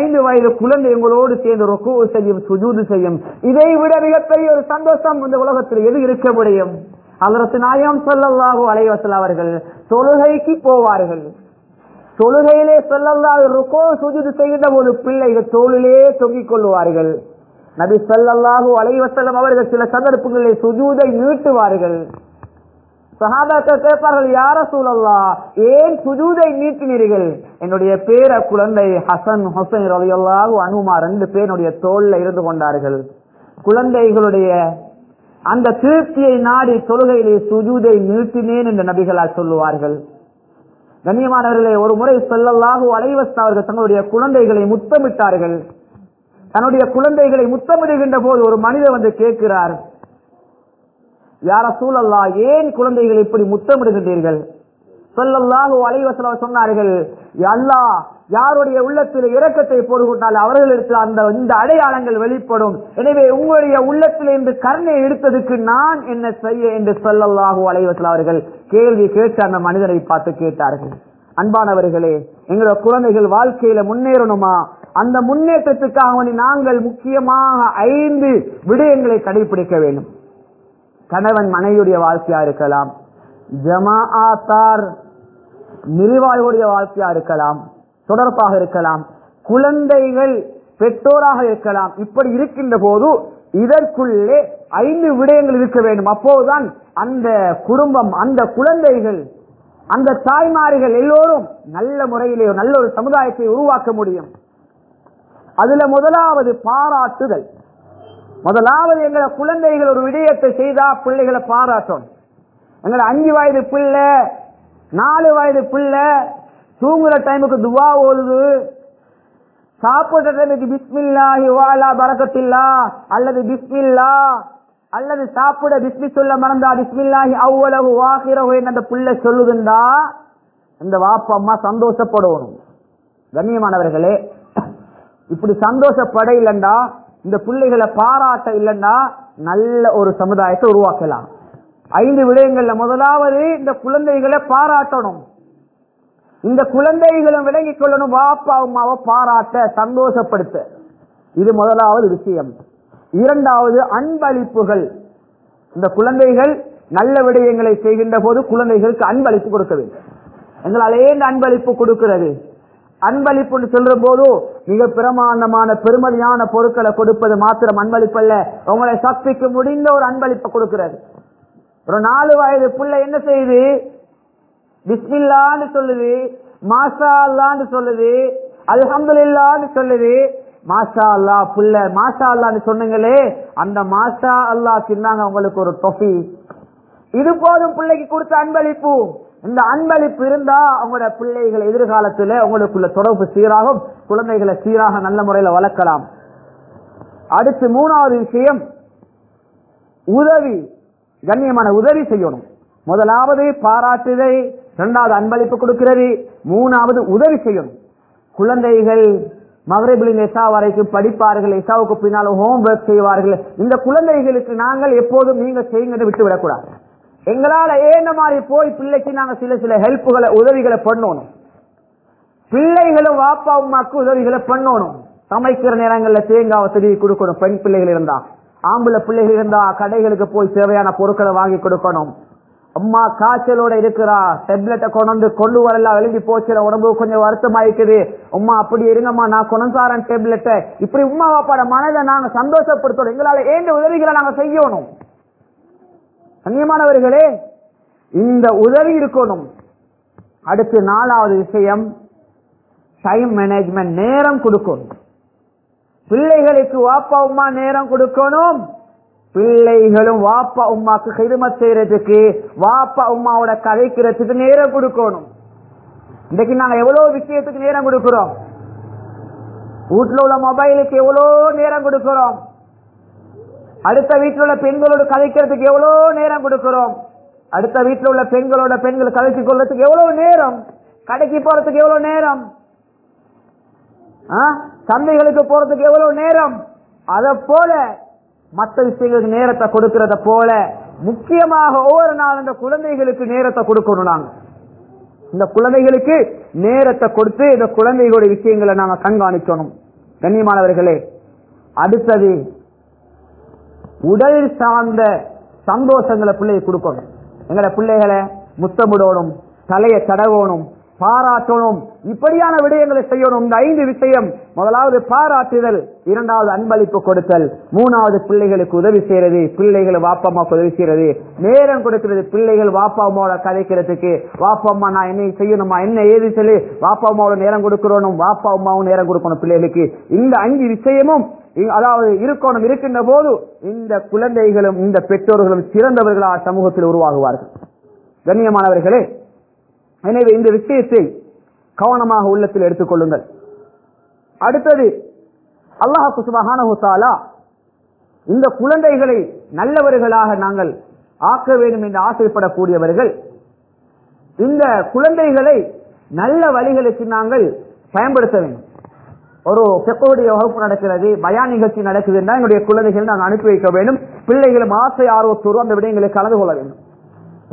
ஐந்து வயது குழந்தை உங்களோடு சேர்ந்து ரொக்கோ செய்யும் சுஜூது செய்யும். இதை விட மிகப்பெரிய ஒரு சந்தோஷம் இந்த உலகத்தில் எது இருக்க முடியும்? அதற்கு நாயம் சொல்லல்லாஹு அலைவசல் அவர்கள் தொழுகைக்கு போவார்கள். தொழுகையிலே சொல்லல்லாஹு ருக்கோ சுஜூது செய்கின்ற ஒரு பிள்ளைகள் தோளிலே தொங்கிக் கொள்வார்கள் நபி ஸல்லல்லாஹு அலைவசலம் அவர்கள் சில சந்தர்ப்பங்களில் சுஜூதை நீட்டுவார்கள். சகாபாக்கள் கேட்பார்கள் யார சூழல்லா ஏன் சுஜூதை நீட்டினீர்கள்? என்னுடைய பேர குழந்தை ஹசன் ஹுசைன் ரலியல்லாஹு அனுமா ரெண்டு பேருடைய தோல்ல இருந்து கொண்டார்கள். குழந்தைகளுடைய அந்த திருப்தியை நாடி தொழுகையிலே சுஜூதை நீட்டினேன் என்று நபிகளால் சொல்லுவார்கள். கண்ணியமானவர்களே ஒரு முறை சொல்லல்லாஹு அலைவஸ் அவர்கள் தங்களுடைய குழந்தைகளை முத்தமிட்டார்கள். தன்னுடைய குழந்தைகளை முத்தமிடுகின்ற போது ஒரு மனிதர் வந்து கேட்கிறார் யார சூழல்லா ஏன் குழந்தைகள் இப்படி முத்தமிடுகின்றீர்கள்? சொல்லல்லாஹு அலைவசல சொன்னார்கள் அல்லா யாருடைய உள்ளத்தில் இரக்கத்தை போடுகொண்டால் அவர்களிடத்தில் அந்த இந்த அடையாளங்கள் வெளிப்படும். எனவே உங்களுடைய உள்ளத்தில் இருந்து கருணை எடுத்ததுக்கு நான் என்ன செய்ய? என்று சொல்லல்லாஹு அலைவசல அவர்கள் கேள்வி கேட்டு அந்த மனிதரை பார்த்து கேட்டார்கள். அன்பானவர்களே எங்களோட குழந்தைகள் வாழ்க்கையில முன்னேறணுமா? அந்த முன்னேற்றத்துக்காக நாங்கள் முக்கியமாக ஐந்து விடயங்களை கடைபிடிக்க வேண்டும். கணவன் மனைவியுடைய வாழ்க்கையா இருக்கலாம். ஜமாஆத்தார் நிர்வாகியுடைய வாழ்க்கையா இருக்கலாம். தொடர்பாக இருக்கலாம். குழந்தைகள் பெற்றோராக இருக்கலாம். இப்படி இருக்கின்ற போது இதற்குள்ளே ஐந்து விடயங்கள் இருக்க வேண்டும். அப்போதுதான் அந்த குடும்பம் அந்த குழந்தைகள் அந்த தாய்மார்கள் எல்லோரும் நல்ல முறையிலே நல்ல ஒரு சமுதாயத்தை உருவாக்க முடியும். அதுல முதலாவது பாராட்டுதல். முதலாவது எங்களை குழந்தைகள் ஒரு விடயத்தை செய்தா பிள்ளைகளை பாராட்டணும் எங்களை அஞ்சு வயது பிள்ளை நாலு வயது பிள்ளை தூங்குற டைமுக்கு துவா ஓடுது சாப்பிடுற டைமுக்கு பிஸ்மில்லா யுவாலா பரக்கத்தில்லா அல்லது பிஸ்மில்லா அல்லது சாப்பிட பிஸ்மி சொல்ல மறந்தா பிஸ்மில்லாஹி அவ்வளவு வாகிரவு அந்த பிள்ளை சொல்லுதுண்டா இந்த வாப்பா அம்மா சந்தோஷப்படணும். கண்ணியமானவர்களே இப்படி சந்தோஷப்பட இல்லண்டா இந்த பிள்ளைகளை பாராட்ட இல்லைன்னா நல்ல ஒரு சமுதாயத்தை உருவாக்கலாம். ஐந்து விடயங்கள்ல முதலாவது இந்த குழந்தைகளை பாராட்டணும். இந்த குழந்தைகளும் விளங்கிக் கொள்ளணும். பாப்பா அம்மாவை பாராட்ட சந்தோஷப்படுத்த. இது முதலாவது விஷயம். இரண்டாவது அன்பளிப்புகள். இந்த குழந்தைகள் நல்ல விடயங்களை செய்கின்ற போது குழந்தைகளுக்கு அன்பளிப்பு கொடுக்க வேண்டும். எங்களால் ஏன் அன்பளிப்பு கொடுக்கிறது. அன்பளிப்புன்னு சொல்ற போது மிக பிரமாண்டமான பெருமதியான பொருட்களை கொடுப்பது மாத்திரம் அன்பளிப்பல்ல. உங்களை சக்திக்கு முடிந்த ஒரு அன்பளிப்பை கொடுக்கிறது. ஒரு நாலு வயது பிள்ளை என்ன செய்யுது பிஸ்மில்லான்னு சொல்லுது. மாஷா அல்லான்னு சொல்லுது. அல்ஹம்துலில்லான்னு சொல்லுது. மாஷா அல்லா புள்ள மாஷா அல்லான்னு சொன்னீங்களே அந்த மாஷா அல்லா தின்னாங்க உங்களுக்கு ஒரு தொஃபி இது போதும் பிள்ளைக்கு கொடுத்த அன்பளிப்பு. இந்த அன்பளிப்பு இருந்தா அவங்களோட பிள்ளைகள் எதிர்காலத்துல உங்களுக்குள்ள தொடர்பு சீராகும் குழந்தைகளை சீராக நல்ல முறையில வளர்க்கலாம். அடுத்து மூணாவது விஷயம் உதவி கண்ணியமான உதவி செய்யணும். முதலாவது பாராட்டுதை இரண்டாவது அன்பளிப்பு கொடுக்கிறது மூணாவது உதவி செய்யணும். குழந்தைகள் மகரபிளின் எசா வரைக்கும் படிப்பார்கள் எசாவுக்கு பின்னால் ஹோம் ஒர்க் செய்வார்கள். இந்த குழந்தைகளுக்கு நாங்கள் எப்போதும் நீங்க செய்யுங்க விட்டு விடக்கூடாது எங்களால ஏன மாதிரி போய் பிள்ளைக்கு நாங்க சில சில ஹெல்ப்புகளை உதவிகளை பண்ணணும். பிள்ளைகளும் வாப்பா அம்மாக்கு உதவிகளை பண்ணணும். சமைக்கிற நேரங்கள்ல தேங்காவை திருவி கொடுக்கணும். பெண் பிள்ளைகள் இருந்தா ஆம்பளை பிள்ளைகள் இருந்தா கடைகளுக்கு போய் தேவையான பொருட்களை வாங்கி கொடுக்கணும். அம்மா காய்ச்சலோட இருக்கிறா டெப்லெட்டை கொண்டு கொண்டு வரலாம் எழுதி போச்சுல உடம்பு கொஞ்சம் வருத்தமா இருக்குது உமா அப்படி இருங்கம்மா நான் கொண்டாரன் டெப்லெட்டை இப்படி உம்மா பாப்பாட மனதை நாங்க சந்தோஷப்படுத்தணும். எங்களால ஏன் உதவிகளை நாங்க செய்யணும்? கண்ணியமானவர்களே இந்த உதவி இருக்கணும். அடுத்து நாலாவது விஷயம் டைம் மேனேஜ்மெண்ட் நேரம் கொடுக்கணும். பிள்ளைகளுக்கு வாப்பா உமா நேரம் கொடுக்கணும். பிள்ளைகளும் வாப்பா உமாக்கு ஹிதமத் செய்யறதுக்கு வாப்பா உமாவோட கதைக்கிறதுக்கு நேரம் கொடுக்கணும். இன்றைக்கு நாங்க எவ்வளவு விஷயத்துக்கு நேரம் கொடுக்கிறோம்? வீட்டுல உள்ள மொபைலுக்கு எவ்வளோ நேரம் கொடுக்கிறோம்? அடுத்த வீட்டில் உள்ள பெண்களோடு கதைக்கிறதுக்கு எவ்வளவு நேரம் கொடுக்கிறோம்? அடுத்த வீட்டில் உள்ள பெண்களோட பெண்கள் கதைச்சு கொள்றதுக்கு எவ்வளவு நேரம்? கடைக்கு போறதுக்கு எவ்வளவு நேரம்? சந்தைகளுக்கு போறதுக்கு எவ்வளவு நேரம்? அதை போல மற்ற விஷயங்களுக்கு நேரத்தை கொடுக்கறத போல முக்கியமாக ஒவ்வொரு நாள் இந்த குழந்தைகளுக்கு நேரத்தை கொடுக்கணும் நாங்க. இந்த குழந்தைகளுக்கு நேரத்தை கொடுத்து இந்த குழந்தைகளுடைய விஷயங்களை நாங்க கண்காணிக்கணும். கண்ணியமானவர்களே அடுத்தது உடல் சார்ந்த சந்தோஷங்களை பிள்ளையை கொடுக்கணும். எங்கட பிள்ளைகளை முத்தமிடணும் தலையை தடவணும் பாராட்டணும். இப்படியான விடயங்களை செய்யணும். இந்த ஐந்து விஷயம். முதலாவது பாராட்டுதல் இரண்டாவது அன்பளிப்பு கொடுத்தல். மூணாவது பிள்ளைகளுக்கு உதவி செய்யறது பிள்ளைகள் வாப்பம்மாவுக்கு உதவி செய்யறது. நேரம் கொடுக்கிறது பிள்ளைகள் வாப்பா அம்மாவோட கதைக்கிறதுக்கு. வாப்பம்மா நான் என்ன செய்யணுமா? என்ன ஏது சொல்லி வாப்பா அம்மாவோட நேரம் கொடுக்கிறோனும் வாப்பா அம்மாவும் நேரம் கொடுக்கணும் பிள்ளைகளுக்கு. இந்த அஞ்சு விஷயமும் அதாவது இருக்கணும் இருக்கின்ற போது இந்த குழந்தைகளும் இந்த பெற்றோர்களும் சிறந்தவர்களாக சமூகத்தில் உருவாகுவார்கள். கண்ணியமானவர்களே எனவே இந்த விஷயத்தை கவனமாக உள்ளத்தில் எடுத்துக் கொள்ளுங்கள். அடுத்தது அல்லாஹு சுபஹானஹுத்தாலா இந்த குழந்தைகளை நல்லவர்களாக நாங்கள் ஆக்க வேண்டும் என்று ஆசைப்படக்கூடியவர்கள் இந்த குழந்தைகளை நல்ல வழிகளுக்கு நாங்கள் பயன்படுத்த வேண்டும். ஒரு பெக்கோடைய வகுப்பு நடக்கிறது பயான் நிகழ்ச்சி நடக்குது என்னுடைய எங்களுடைய குழந்தைகள் நாங்கள் அனுப்பி வைக்க வேண்டும். பிள்ளைகளும் ஆசை ஆர்வத்தோடு அந்த விடயங்களை கலந்து கொள்ள வேண்டும்.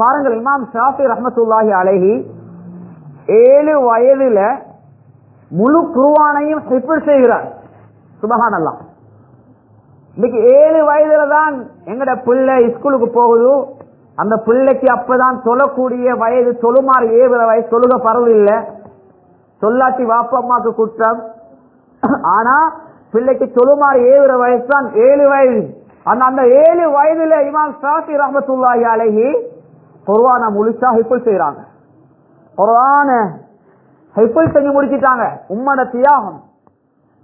பாருங்கள் இமாம் ஷாஃபி ரஹமத்துல்லாஹி அழகி ஏழு வயதுல முழு குருவானையும் ஹிப்பிள் செய்கிறார். சுபகான் எல்லாம் இன்னைக்கு ஏழு வயதுல தான் எங்கட பிள்ளை ஸ்கூலுக்கு போகுது. அந்த பிள்ளைக்கு அப்பதான் சொல்லக்கூடிய வயது சொல்லுமாறு ஏழு வயசு சொல்லுக பரவாயில்ல. சொல்லாட்டி வாப்பம்மாக்கு குற்றம். ஆனா பிள்ளைக்கு சொல்லுமாறு ஏழு வயசு தான் ஏழு வயது. அந்த அந்த ஏழு வயதுல இமாம் ஷாஃபி ரஹமத்துல்லாஹி அழகி குர்வான முழுசா ஹிப்புல் செய்யறாங்க குர்வான ஹிப்புல் செஞ்சு முடிச்சிட்டாங்க. உம்மட தியாகம்.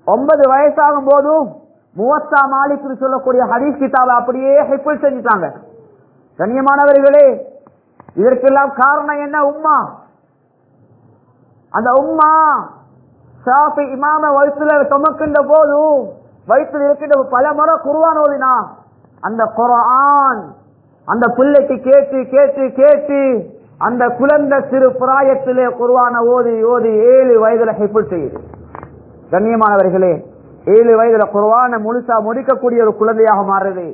ஒன்பது வயசாகும் போதும் முவத்தா மாலிக்கு சொல்லக்கூடிய ஹரீஸ் கிதாபை அப்படியே ஹிப்புல் செஞ்சுட்டாங்க. கண்ணியமானவர்களே இதற்கெல்லாம் காரணம் என்ன உம்மா? அந்த உம்மா ஷாஃபி இமாம வயிற்றுல சுமக்கின்ற போது வயிற்றில் இருக்கின்ற பல முறை குருவான் ஓதினா அந்த குரான் அந்த பிள்ளைக்கு கேட்டு கேட்டு கேட்டு அந்த குழந்தை சிறு பிராயத்திலே குருவான ஓதி ஓதி ஏழு வயதுல ஹெப்பிள் செய்யுது கண்ணியமானவர்களே ஏழு வயதுல குருவான முழுசா முடிக்கக்கூடிய ஒரு குழந்தையாக மாறுது.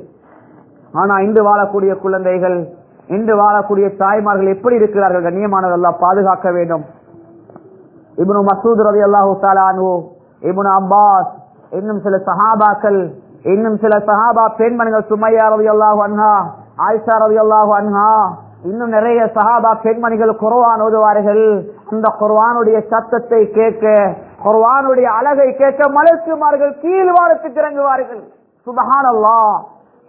ஆனா இன்று வாழக்கூடிய குழந்தைகள் இன்று வாழக்கூடிய தாய்மார்கள் எப்படி இருக்கிறார்கள்? கண்ணியமானதெல்லாம் பாதுகாக்க வேண்டும். இப்னு மசூத் ரவி அல்லாஹு தாலானு இப்னு அப்பாஸ் இன்னும் சில சஹாபாக்கள் இன்னும் சில சஹாபா பெண்மணிகள் சுமையா ரவி அல்லாஹு அன்ஹா ஆயிஷா ரவி அல்லாஹு அன்ஹா இன்னும் நிறைய சஹாபா பெண்மணிகள் குர்வான் ஓதுவார்கள். இந்த குர்வானுடைய சத்தத்தை கேட்க குர்வானுடைய அழகை கேட்க மலக்குமார்கள் கீழ் வாரத்துக்கு இறங்குவார்கள். சுபஹான்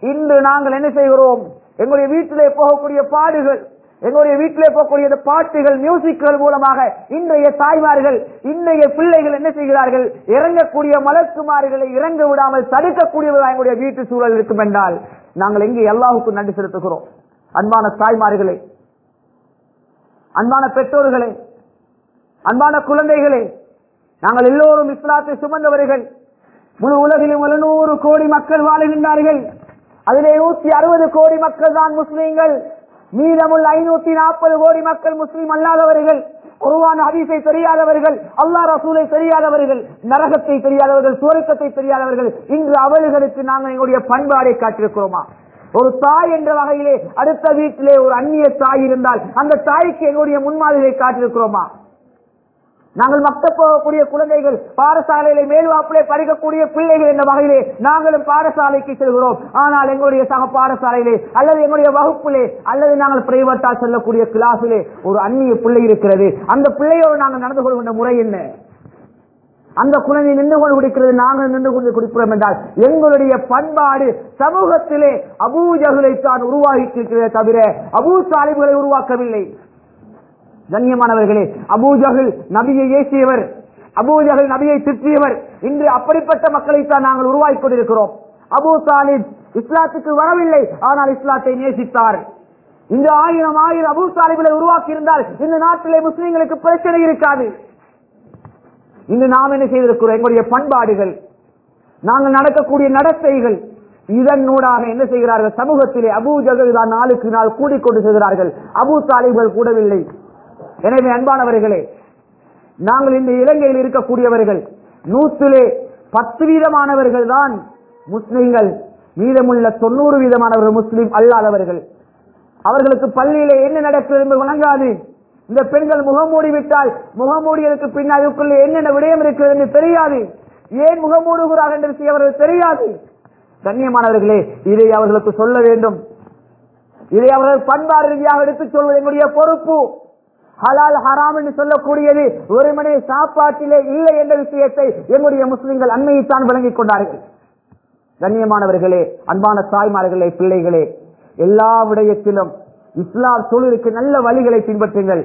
இன்று நாங்கள் என்ன செய்கிறோம்? எங்களுடைய வீட்டிலே போகக்கூடிய பாடுகள் எங்களுடைய வீட்டிலே போகக்கூடிய பாட்டுகள் மியூசிக்கள் மூலமாக இன்றைய தாய்மார்கள் இன்றைய பிள்ளைகள் என்ன செய்கிறார்கள்? இறங்கக்கூடிய மலக்குமார்களை இறங்க விடாமல் தடுக்கக்கூடியவர்கள் எங்களுடைய வீட்டு சூழல் இருக்கும் என்றால் நாங்கள் எங்கே எல்லாவுக்கும் நன்றி செலுத்துகிறோம்? அன்பான தாய்மார்களே அன்பான பெற்றோர்களே அன்பான குழந்தைகளே நாங்கள் எல்லோரும் இஸ்லாத்தை சுமந்தவர்கள். முழு உலகிலும் எழுநூறு கோடி மக்கள் வாழுகின்றார்கள். அதிலே நூத்தி அறுபது கோடி மக்கள் தான் முஸ்லீம்கள். மீதமுள்ள ஐநூத்தி நாற்பது கோடி மக்கள் முஸ்லீம் அல்லாதவர்கள் குருவான ஹதீஸை தெரியாதவர்கள் அல்லா ரசூலை தெரியாதவர்கள் நரகத்தை தெரியாதவர்கள் சுவர்க்கத்தை தெரியாதவர்கள் இன்று அவர்களுக்கு நாங்கள் எங்களுடைய பண்பாடை காட்டிருக்கிறோமா ஒரு தாய் என்ற வகையிலே அடுத்த வீட்டிலே ஒரு அந்நிய தாய் இருந்தால் அந்த தாய்க்கு எங்களுடைய முன்மாதிரியை காட்டிருக்கிறோமா நாங்கள் மக்க போகக்கூடிய குழந்தைகள் பாடசாலையில மேல்வாப்பிலே படிக்கக்கூடிய பிள்ளைகள் என்ற வகையிலே நாங்களும் பாடசாலைக்கு செல்கிறோம். ஆனால் எங்களுடைய சக பாடசாலையிலே அல்லது எங்களுடைய வகுப்பிலே அல்லது நாங்கள் பிரைவேட்டா செல்லக்கூடிய கிளாஸிலே ஒரு அந்நிய பிள்ளை இருக்கிறது. அந்த பிள்ளையோடு நாங்கள் நடந்து கொள்கின்ற முறை என்ன? அந்த குழந்தை நின்று கொண்டு குடிக்கிறது நாங்கள் நின்று கொண்டு குடிக்கிறோம் என்றால் எங்களுடைய பண்பாடு சமூகத்திலே அபூஜகுலை தான் உருவாக்கியிருக்கிறதே தவிர அபூ சாலிபுகளை உருவாக்கவில்லை. கண்ணியமானவர்களே அபூஜகில் நபியை ஏசியவர். அபூஜகில் நபியை திட்டியவர். இன்று அப்படிப்பட்ட மக்களைத்தான் நாங்கள் உருவாக்கி கொண்டிருக்கிறோம். அபூ சாலிப் இஸ்லாத்துக்கு வரவில்லை ஆனால் இஸ்லாத்தை நேசித்தார். இந்த ஆயிரம் ஆயிரம் அபூ சாலிபுகளை உருவாக்கி இருந்தால் இந்த நாட்டிலே முஸ்லீம்களுக்கு பிரச்சனை இருக்காது. இன்று நாம் என்ன செய்திருக்கிறோம்? எங்களுடைய பண்பாடுகள் நாங்கள் நடக்கக்கூடிய நடத்தைகள் இதனூடாக என்ன செய்கிறார்கள்? சமூகத்திலே அபூ ஜகல் தான் நாளுக்கு நாள் கூடிக்கொண்டு செல்கிறார்கள். அபூ தாலிபுகள் கூடவில்லை. எனவே அன்பானவர்களே நாங்கள் இந்த இலங்கையில் இருக்கக்கூடியவர்கள் நூற்றிலே பத்து வீதமானவர்கள் தான் முஸ்லிம்கள். மீதமுள்ள தொண்ணூறு வீதமானவர்கள் முஸ்லீம் அல்லாதவர்கள். அவர்களுக்கு பள்ளியிலே என்ன நடக்கிறது என்று வணங்காது. இந்த பெண்கள் முகமூடி விட்டால் முகமூடியதுக்கு பின் அதுக்குள்ளே என்னென்ன விடயம் இருக்கிறது என்று தெரியாது. ஏன் முகமூடுகிறார்கள் என்ற விஷயம் அவர்களுக்கு தெரியாது. கண்ணியமானவர்களே இதை அவர்களுக்கு சொல்ல வேண்டும். இதை அவர்கள் பண்பாடு ரீதியாக எடுத்துச் சொல்வது என்னுடைய பொறுப்பு. ஹலால் ஹராம் என்று சொல்லக்கூடியது ஒருமனே சாப்பாட்டிலே இல்லை என்ற விஷயத்தை எங்களுடைய முஸ்லிம்கள் அண்மையைத்தான் விளங்கிக் கொண்டார்கள். கண்ணியமானவர்களே அன்பான தாய்மார்களே பிள்ளைகளே எல்லா விடயத்திலும் இஸ்லாம் சூழலுக்கு நல்ல வழிகளை பின்பற்றுங்கள்.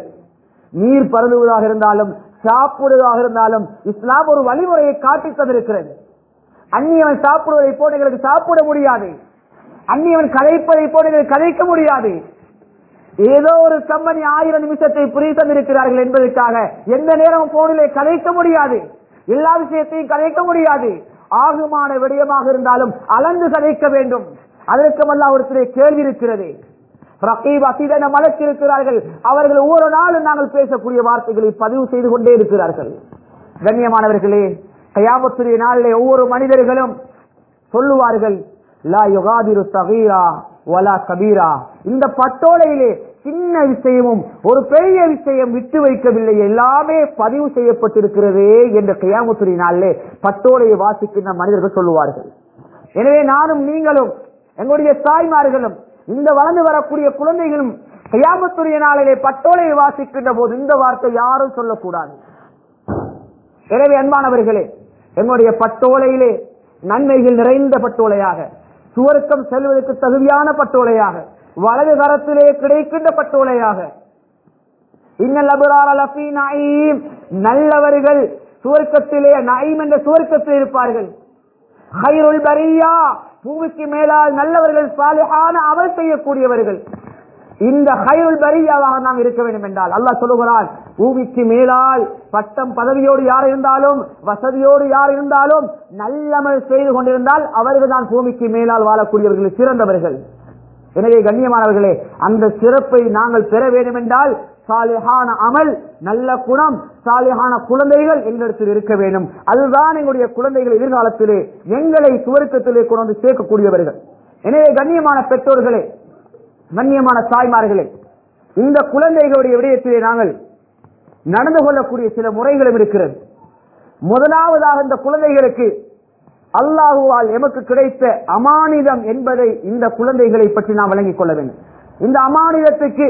நீர் பருந்துவதாக இருந்தாலும் சாப்பிடுவதாக இருந்தாலும் இஸ்லாம் ஒரு வழிமுறையை காட்டி தந்திருக்கிறது. அந்நியவன் சாப்பிடுவதை போல எங்களுக்கு சாப்பிட முடியாது. அந்நியவன் கதைப்பதை போல எங்களுக்கு கதைக்க முடியாது. ஏதோ ஒரு கம்பெனி ஆயிரம் நிமிஷத்தை புரிய தந்திருக்கிறார்கள் என்பதற்காக எந்த நேரம் போனிலே கலைக்க முடியாது. எல்லா விஷயத்தையும் கலைக்க முடியாது. ஆகுமான விடயமாக இருந்தாலும் அளந்து கலைக்க வேண்டும். அதற்கு ஒரு கேள்வி இருக்கிறது. ரகீப் மலக்கு இருக்கிறார்கள் அவர்கள் ஒவ்வொரு நாளும் நாங்கள் பேசக்கூடிய வார்த்தைகளை பதிவு செய்து கொண்டே இருக்கிறார்கள். கண்ணியமானவர்களே கயாமத்துடைய நாளிலே ஒவ்வொரு மனிதர்களும் சொல்லுவார்கள் லா யுகாதிரு சகீரா. வலா கபீரா. இந்த பட்டோலையிலே சின்ன விஷயமும் ஒரு பெரிய விஷயம் விட்டு வைக்கவில்லை. எல்லாமே பதிவு செய்யப்பட்டிருக்கிறது என்ற கயாமத்துடைய நாளிலே பட்டோலையை வாசிக்கின்ற மனிதர்கள் சொல்லுவார்கள். எனவே நானும் நீங்களும் எங்களுடைய தாய்மார்களும் இந்த வளர்ந்து வரக்கூடிய குழந்தைகளும் கையாமத்துடைய நாளிலே பட்டோலையை வாசிக்கின்ற போது இந்த வார்த்தை யாரும் சொல்லக்கூடாது. எனவே அன்பானவர்களே எங்களுடைய பட்டோலையிலே நன்மைகள் நிறைந்த பட்டோலையாக சுவர்க்கம் செல்வதற்கு தகுதியான பட்டோலையாக வலது கரத்திலே கிடைக்கின்ற பட்டோலையாக லஃபீ நல்லவர்கள் சுவர்க்கத்திலே நயீம் என்ற சுவர்க்கத்தில் இருப்பார்கள். ஹைருல் பூமிக்கு மேலால் நல்லவர்கள் சாலிஹான அமல் செய்யக்கூடியவர்கள். இந்த ஹைருல் பரியாவாக நாம் இருக்க வேண்டும் என்றால் அல்லாஹ் சொல்லுகிறான் பூமிக்கு மேலால் பட்டம் பதவியோடு யார் இருந்தாலும் வசதியோடு யார் இருந்தாலும் நல்லமல் செய்து கொண்டிருந்தால் அவர்கள் தான் பூமிக்கு மேலால் வாழக்கூடியவர்கள் சிறந்தவர்கள். எனவே கண்ணியமானவர்களே அந்த சிறப்பை நாங்கள் பெற வேண்டும் என்றால் சாலிஹான அமல் நல்ல குணம் சாலிஹான குழந்தைகள் எங்களிடத்தில் இருக்க வேண்டும். அதுதான் எங்களுடைய குழந்தைகள் எதிர்காலத்திலே எங்களை சுவருக்கத்திலே கொண்டு வந்து சேர்க்கக்கூடியவர்கள். எனவே கண்ணியமான பெற்றோர்களே கண்ணியமான தாய்மார்களே இந்த குழந்தைகளுடைய விடயத்திலே நாங்கள் நடந்து கொள்ளக்கூடிய சில முறைகளும் இருக்கிறது. முதலாவதாக இந்த குழந்தைகளுக்கு அல்லாஹுவால் எமக்கு கிடைத்த அமானிதம் என்பதை இந்த குழந்தைகளை பற்றி நாம் வழங்கிக் கொள்ள வேண்டும். இந்த அமானிதத்துக்கு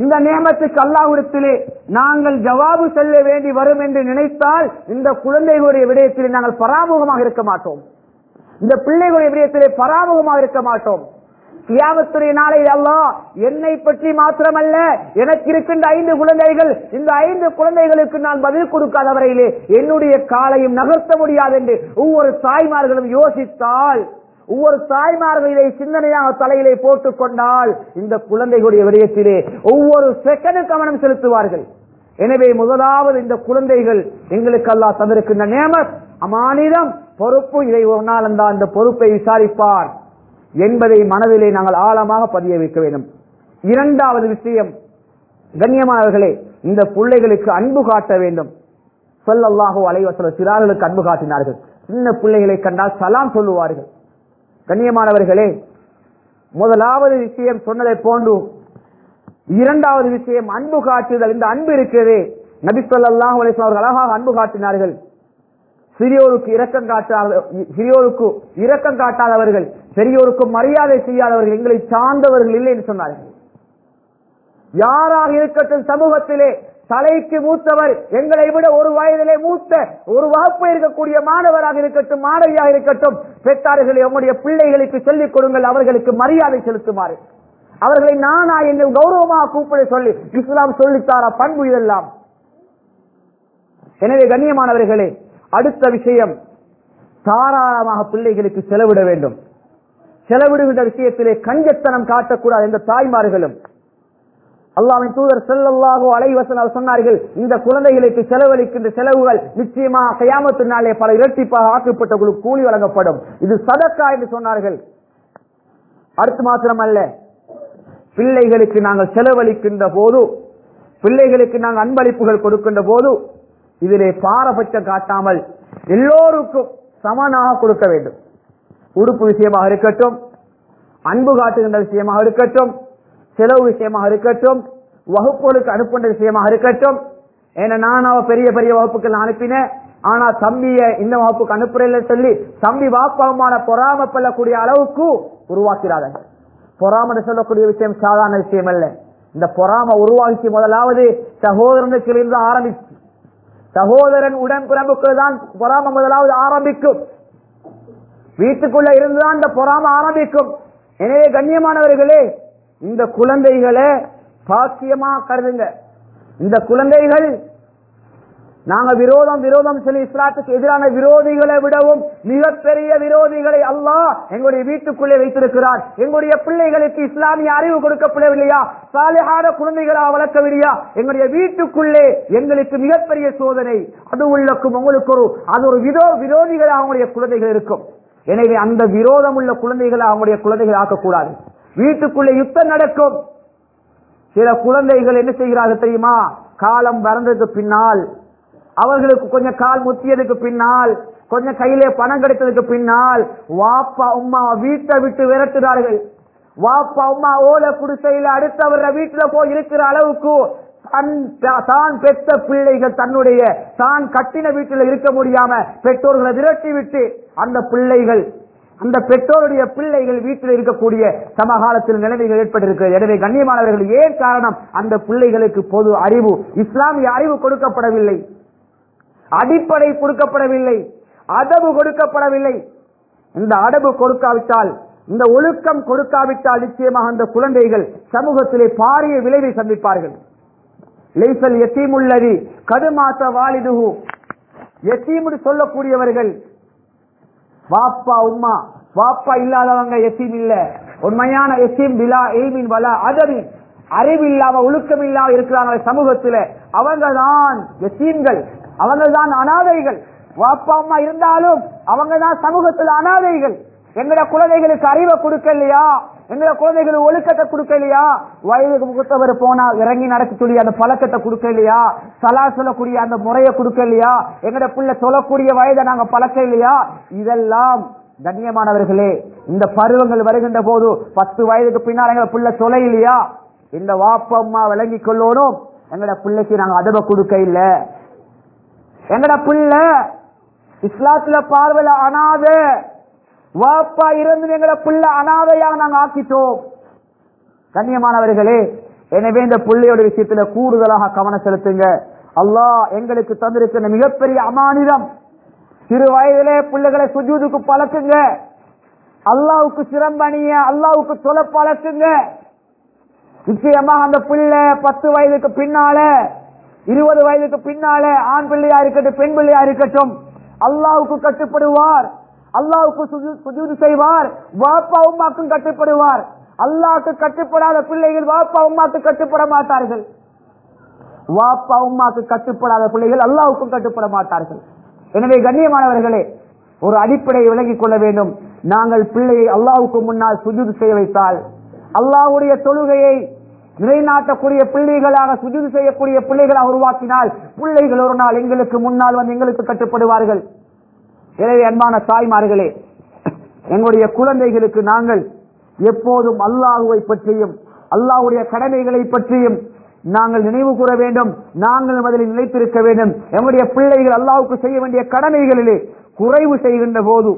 இந்த நியமத்துக்கு அல்லாஹுடத்திலே நாங்கள் ஜவாபு செல்ல வேண்டி வரும் என்று நினைத்தால் இந்த குழந்தைகளுடைய விடயத்திலே நாங்கள் பராமுகமாக இருக்க மாட்டோம். இந்த பிள்ளைகளுடைய விடயத்திலே பராமுகமாக இருக்க மாட்டோம். கியாமத்துடைய நாளையில் அல்லா. என்னை பற்றி மாத்திரமல்ல. எனக்கு இருக்கின்ற ஐந்து குழந்தைகள். இந்த ஐந்து குழந்தைகளுக்கு நான் பதில் கொடுக்காத வரையிலே என்னுடைய காலையும் நகர்த்த முடியாது என்று ஒவ்வொரு தாய்மார்களும் யோசித்தால் ஒவ்வொரு தாய்மார்கள் இதை சிந்தனையாக தலையிலே போட்டுக் கொண்டால் இந்த குழந்தைகளுடைய விடயத்திலே ஒவ்வொரு செகண்ட் கவனம் செலுத்துவார்கள். எனவே முதலாவது இந்த குழந்தைகள் எங்களுக்கு அல்லா தந்திருக்கின்ற நேமத் அமானிதம் பொறுப்பு. இதை ஒரு நாள் அந்த பொறுப்பை விசாரிப்பார். என்பதை மனதிலே நாங்கள் ஆழமாக பதிய வைக்க வேண்டும். இரண்டாவது விஷயம் கண்ணியமானவர்களே இந்த பிள்ளைகளுக்கு அன்பு காட்ட வேண்டும். சொல்லல்லாஹோ அலைவசல சிறார்களுக்கு அன்பு காட்டினார்கள். சின்ன பிள்ளைகளை கண்டால் சலாம் சொல்லுவார்கள். கண்ணியமானவர்களே முதலாவது விஷயம் சொன்னதை போன்று இரண்டாவது விஷயம் அன்பு காட்டுதல். இந்த அன்பு இருக்கிறதே. நபி ஸல்லல்லாஹு அலைஹி அவர்கள் அழகாக அன்பு காட்டினார்கள். சிறியோருக்கு இரக்கம் காட்டாத சிறியோருக்கு இரக்கம் காட்டாதவர்கள் பெரியோருக்கு மரியாதை செய்யாதவர்கள் எங்களை சார்ந்தவர்கள் இல்லை என்று சொன்னார்கள். யாராக இருக்கட்டும் சமூகத்திலே தலைக்கு மூத்தவர் எங்களை விட ஒரு வயதிலே மூத்த ஒரு வகுப்பு இருக்கக்கூடிய மாணவராக இருக்கட்டும் மாணவியாக இருக்கட்டும் பெற்றார்களை உங்களுடைய பிள்ளைகளுக்கு சொல்லிக் கொடுங்கள் அவர்களுக்கு மரியாதை செலுத்துமாறு. அவர்களை நானா என்று கௌரவமாக கூப்பிட சொல்லி இஸ்லாம் சொல்லித்தாரா பண்பு இதெல்லாம். எனவே கண்ணியமானவர்களே அடுத்த விஷயம் தாராளமாக பிள்ளைகளுக்கு செலவிட வேண்டும். செலவிடுகின்ற விஷயத்திலே கஞ்சத்தனம் காட்டக்கூடாது எந்த தாய்மார்களும். அல்லாவின் தூதர் செல்லல்லாகோ அலைவசன் அவர் சொன்னார்கள் இந்த குழந்தைகளுக்கு செலவழிக்கின்ற செலவுகள் நிச்சயமாக கயாமத்து நாளே பல இரட்டிப்பாக ஆக்கப்பட்டவர்களுக்கு கூலி வழங்கப்படும். இது சதக்கா என்று சொன்னார்கள். அடுத்து மாத்திரம் அல்ல பிள்ளைகளுக்கு நாங்கள் செலவழிக்கின்ற போது பிள்ளைகளுக்கு நாங்கள் அன்பளிப்புகள் கொடுக்கின்ற போது இதிலே பாரபட்சம் காட்டாமல் எல்லோருக்கும் சமனாக கொடுக்க வேண்டும். உடுப்பு விஷயமாக இருக்கட்டும் அன்பு காட்டுகின்ற விஷயமாக இருக்கட்டும் செலவு விஷயமாக இருக்கட்டும் வகுப்புகளுக்கு அனுப்புகின்ற விஷயமாக இருக்கட்டும். ஏன்னா நான் அவ பெரிய பெரிய வகுப்புக்கு நான் அனுப்பினேன். ஆனா தம்பிய இந்த வகுப்புக்கு அனுப்புறேன்னு சொல்லி தம்பி வாப்பாவுமான பொறாமப்படக்கூடிய அளவுக்கு உருவாக்கிறார்கள் பொறாம சொல்லக்கூடிய விஷயம் சாதாரண விஷயம் அல்ல. இந்த பொறாம உருவாக்கி முதலாவது சகோதரனுக்கு இருந்து ஆரம்பிச்சு. சகோதரன் உடன் பிறப்புக்கு தான் பொறாம முதலாவது ஆரம்பிக்கும். வீட்டுக்குள்ள இருந்துதான் இந்த பொறாம ஆரம்பிக்கும். எனவே கண்ணியமானவர்களே இந்த குழந்தைகளை பாக்கியமா கருதுங்க. இந்த குழந்தைகள் நாங்க விரோதம் விரோதம் சொல்லி இஸ்லாத்துக்கு எதிரான விரோதிகளை விடவும் மிகப்பெரிய விரோதிகளை அல்லாஹ் எங்களுடைய வீட்டுக்குள்ளே வைத்திருக்கிறார். எங்களுடைய பிள்ளைகளுக்கு இஸ்லாமிய அறிவு கொடுக்கப்படவில்லையா? சாலையான குழந்தைகளா வளர்க்கவில்லையா? எங்களுடைய வீட்டுக்குள்ளே எங்களுக்கு மிகப்பெரிய சோதனை. அது உள்ளக்கும் உங்களுக்கு ஒரு அது ஒரு விதோ விரோதிகளாக அவங்களுடைய குழந்தைகள் இருக்கும். எனவே அந்த விரோதம் உள்ள குழந்தைகளை அவங்களுடைய குழந்தைகள் ஆக்கக்கூடாது. வீட்டுக்குள்ளே யுத்தம் நடக்கும். சில குழந்தைகள் என்ன செய்கிறார்கள் தெரியுமா? காலம் வறந்ததுக்கு பின்னால் அவர்களுக்கு கொஞ்சம் கால் முத்தியதுக்கு பின்னால் கொஞ்சம் கையிலே பணம் கிடைத்ததுக்கு பின்னால் வாப்பா உமா வீட்டை விட்டு விரட்டுகிறார்கள். வாப்பா உமா ஓல குடிசையில் அடுத்தவர வீட்டுல போய் இருக்கிற அளவுக்கு தன் தான் பெற்ற பிள்ளைகள் தன்னுடைய தான் கட்டின வீட்டில் இருக்க முடியாம பெற்றோர்களை விரட்டி விட்டு அந்த பிள்ளைகள் அந்த பெற்றோருடைய பிள்ளைகள் வீட்டில் இருக்கக்கூடிய சமகாலத்தில் நிலைமைகள் ஏற்பட்டிருக்கிறது. எனவே கண்ணியமானவர்கள் ஏன் காரணம் அந்த பிள்ளைகளுக்கு பொது அறிவு இஸ்லாமிய அறிவு கொடுக்கப்படவில்லை. அடிப்படை கொடுக்கப்படவில்லை அதவு கொடுக்கப்படவில்லை. இந்த அடவு கொடுக்காவிட்டால் இந்த ஒழுக்கம் கொடுக்காவிட்டால் நிச்சயமாக அந்த குழந்தைகள் சமூகத்திலே பாரிய விளைவை சந்திப்பார்கள். லைசல் எத்தீமுள்ளதி கடுமாத்த வாலிதுகு எத்தீமுடு சொல்லக்கூடியவர்கள் வாப்பா உம்மா வாப்பா இல்லாதவங்க எத்தீம் இல்ல. உண்மையான எத்தீம் விழா எய்மின் வலா அதவின் அறிவில்லாம ஒழுக்கம் இல்லாம இருக்கிறாங்க சமூகத்துல. அவங்க தான் எத்தீம்கள் அவங்க தான் அனாதைகள். வாப்பா அம்மா இருந்தாலும் அவங்க தான் சமூகத்தில் அனாதைகள். எங்கட குழந்தைகளுக்கு அறிவை கொடுக்கலையா? எங்கட குழந்தைகளுக்கு ஒழுக்கத்தை கொடுக்கலையா? வயதுக்கு முகத்தவர் போனா இறங்கி நடக்கக்கூடிய அந்த பழக்கத்தை கொடுக்கலையா? சலா சொல்லக்கூடிய அந்த முறையை கொடுக்கலையா? எங்கட பிள்ளை சொல்லக்கூடிய வயதை நாங்க பழக்க இல்லையா இதெல்லாம் கண்ணியமானவர்களே இந்த பருவங்கள் வருகின்ற போது பத்து வயதுக்கு பின்னால் எங்களை பிள்ளை சொல்ல இல்லையா இந்த வாப்பம்மா விளங்கி கொள்ளணும். எங்கட பிள்ளைக்கு நாங்க அதவை கொடுக்க இல்ல. எங்கட பிள்ளை? இஸ்லாத்துல பார்வையில அனாத. வாப்பா இருந்து எங்கட புள்ள அனாதையாக நாங்க ஆக்கிட்டோம். கண்ணியமானவர்களே எனவே இந்த பிள்ளையோட விஷயத்துல கூடுதலாக கவனம் செலுத்துங்க. அல்லாஹ் எங்களுக்கு தந்திருக்கிற மிகப்பெரிய அமானிதம். சிறு வயதிலே பிள்ளைகளை சுஜூதுக்கு பழக்குங்க. அல்லாவுக்கு சிரம்பணிய அல்லாவுக்கு தொலை பழக்குங்க. நிச்சயமா அந்த பிள்ளை பத்து வயதுக்கு பின்னால இருபது வயதுக்கு பின்னாலே ஆண் பிள்ளையா இருக்கட்டும் பெண் பிள்ளையா இருக்கட்டும் அல்லாவுக்கு கட்டுப்படுவார். அல்லாவுக்கு சுஜூது செய்வார். வாப்பா உமாக்கும் கட்டுப்படுவார். அல்லாவுக்கு கட்டுப்படாத பிள்ளைகள் வாப்பா உமாக்கு கட்டுப்பட மாட்டார்கள். வாப்பா உமாக்கு கட்டுப்படாத பிள்ளைகள் அல்லாவுக்கும் கட்டுப்பட மாட்டார்கள். எனவே கண்ணியமானவர்களே ஒரு அடிப்படையை விளங்கிக் கொள்ள வேண்டும். நாங்கள் பிள்ளையை அல்லாவுக்கு முன்னால் சுஜூது செய்ய வைத்தால் அல்லாவுடைய தொழுகையை நிலைநாட்டக்கூடிய பிள்ளைகளாக சுஜூது செய்யக்கூடிய பிள்ளைகளாக உருவாக்கினால் பிள்ளைகள் ஒரு நாள் எங்களுக்கு முன்னால் வந்து எங்களுக்கு கட்டுப்படுவார்கள். எனவே அன்பான தாய்மார்களே எங்களுடைய குழந்தைகளுக்கு நாங்கள் எப்போதும் அல்லாஹுவை பற்றியும் அல்லாஹுடைய கடமைகளை பற்றியும் நாங்கள் நினைவு கூற வேண்டும். நாங்கள் முதலில் நிலைத்திருக்க வேண்டும். எங்களுடைய பிள்ளைகள் அல்லாவுக்கு செய்ய வேண்டிய கடமைகளிலே குறைவு செய்கின்ற போது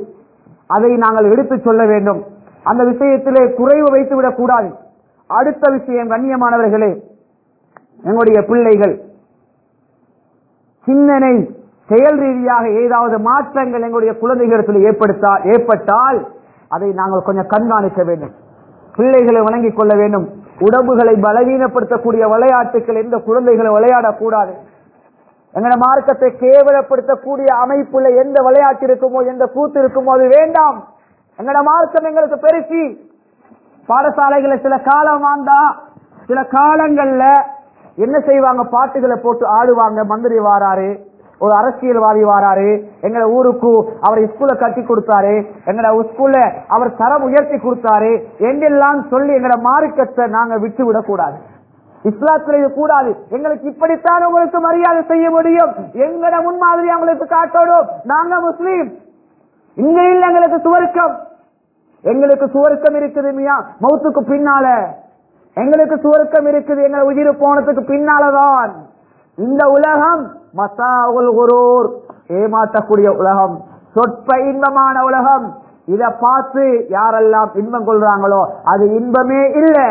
அதை நாங்கள் எடுத்துச் சொல்ல வேண்டும். அந்த விஷயத்திலே குறைவு வைத்துவிடக் கூடாது. அடுத்த விஷயம் கண்ணியமானவர்களே எங்களுடைய பிள்ளைகள். சிந்தனை செயல் ரீதியாக ஏதாவது மாற்றங்கள் எங்களுடைய குழந்தைகளிடத்தில் ஏற்படுத்தா ஏற்பட்டால் அதை நாங்கள் கொஞ்சம் கண்காணிக்க வேண்டும். பிள்ளைகளை வழங்கிக் கொள்ள வேண்டும். உடம்புகளை பலவீனப்படுத்தக்கூடிய விளையாட்டுகள் எந்த குழந்தைகளை விளையாடக்கூடாது. எங்களோட மார்க்கத்தை கேவலப்படுத்தக்கூடிய அமைப்புல எந்த விளையாட்டு இருக்குமோ எந்த கூத்து இருக்குமோ அது வேண்டாம். எங்களோட மார்க்கம் எங்களுக்கு பெருசி பாடசாலைகளை சில காலம் வாந்தா சில காலங்கள்ல என்ன செய்வாங்க? பாட்டுகளை போட்டு ஆடுவாங்க. மந்திரி வாராரு ஒரு அரசியல்வாதி வாராரு. எங்கட ஊருக்கு அவர் ஸ்கூல கட்டி கொடுத்தாரு. எங்கட ஸ்கூல்ல அவர் தரம் உயர்த்தி கொடுத்தாரு. என்றெல்லாம் சொல்லி எங்கட மார்க்கத்தை நாங்க விட்டு விடக்கூடாது இஸ்லாத்துல இது கூடாது. எங்களுக்கு இப்படித்தான் உங்களுக்கு மரியாதை செய்ய முடியும். எங்கட முன்மாதிரி அவங்களுக்கு காட்டணும். நாங்க முஸ்லீம். இங்க இல்ல எங்களுக்கு சுவர்க்கம். எங்களுக்கு சுவர்க்கம் இருக்குது மியா? மௌத்துக்கு பின்னால. எங்களுக்கு சுவர்க்கம் இருக்குது எங்களை உயிர் போனதுக்கு பின்னாலதான். இந்த உலகம் மசாவுல் குரூர் ஏமாற்றக்கூடிய உலகம். சொற்ப இன்பமான உலகம். இத பார்த்து யாரெல்லாம் இன்பம் கொள்றாங்களோ அது இன்பமே இல்லை.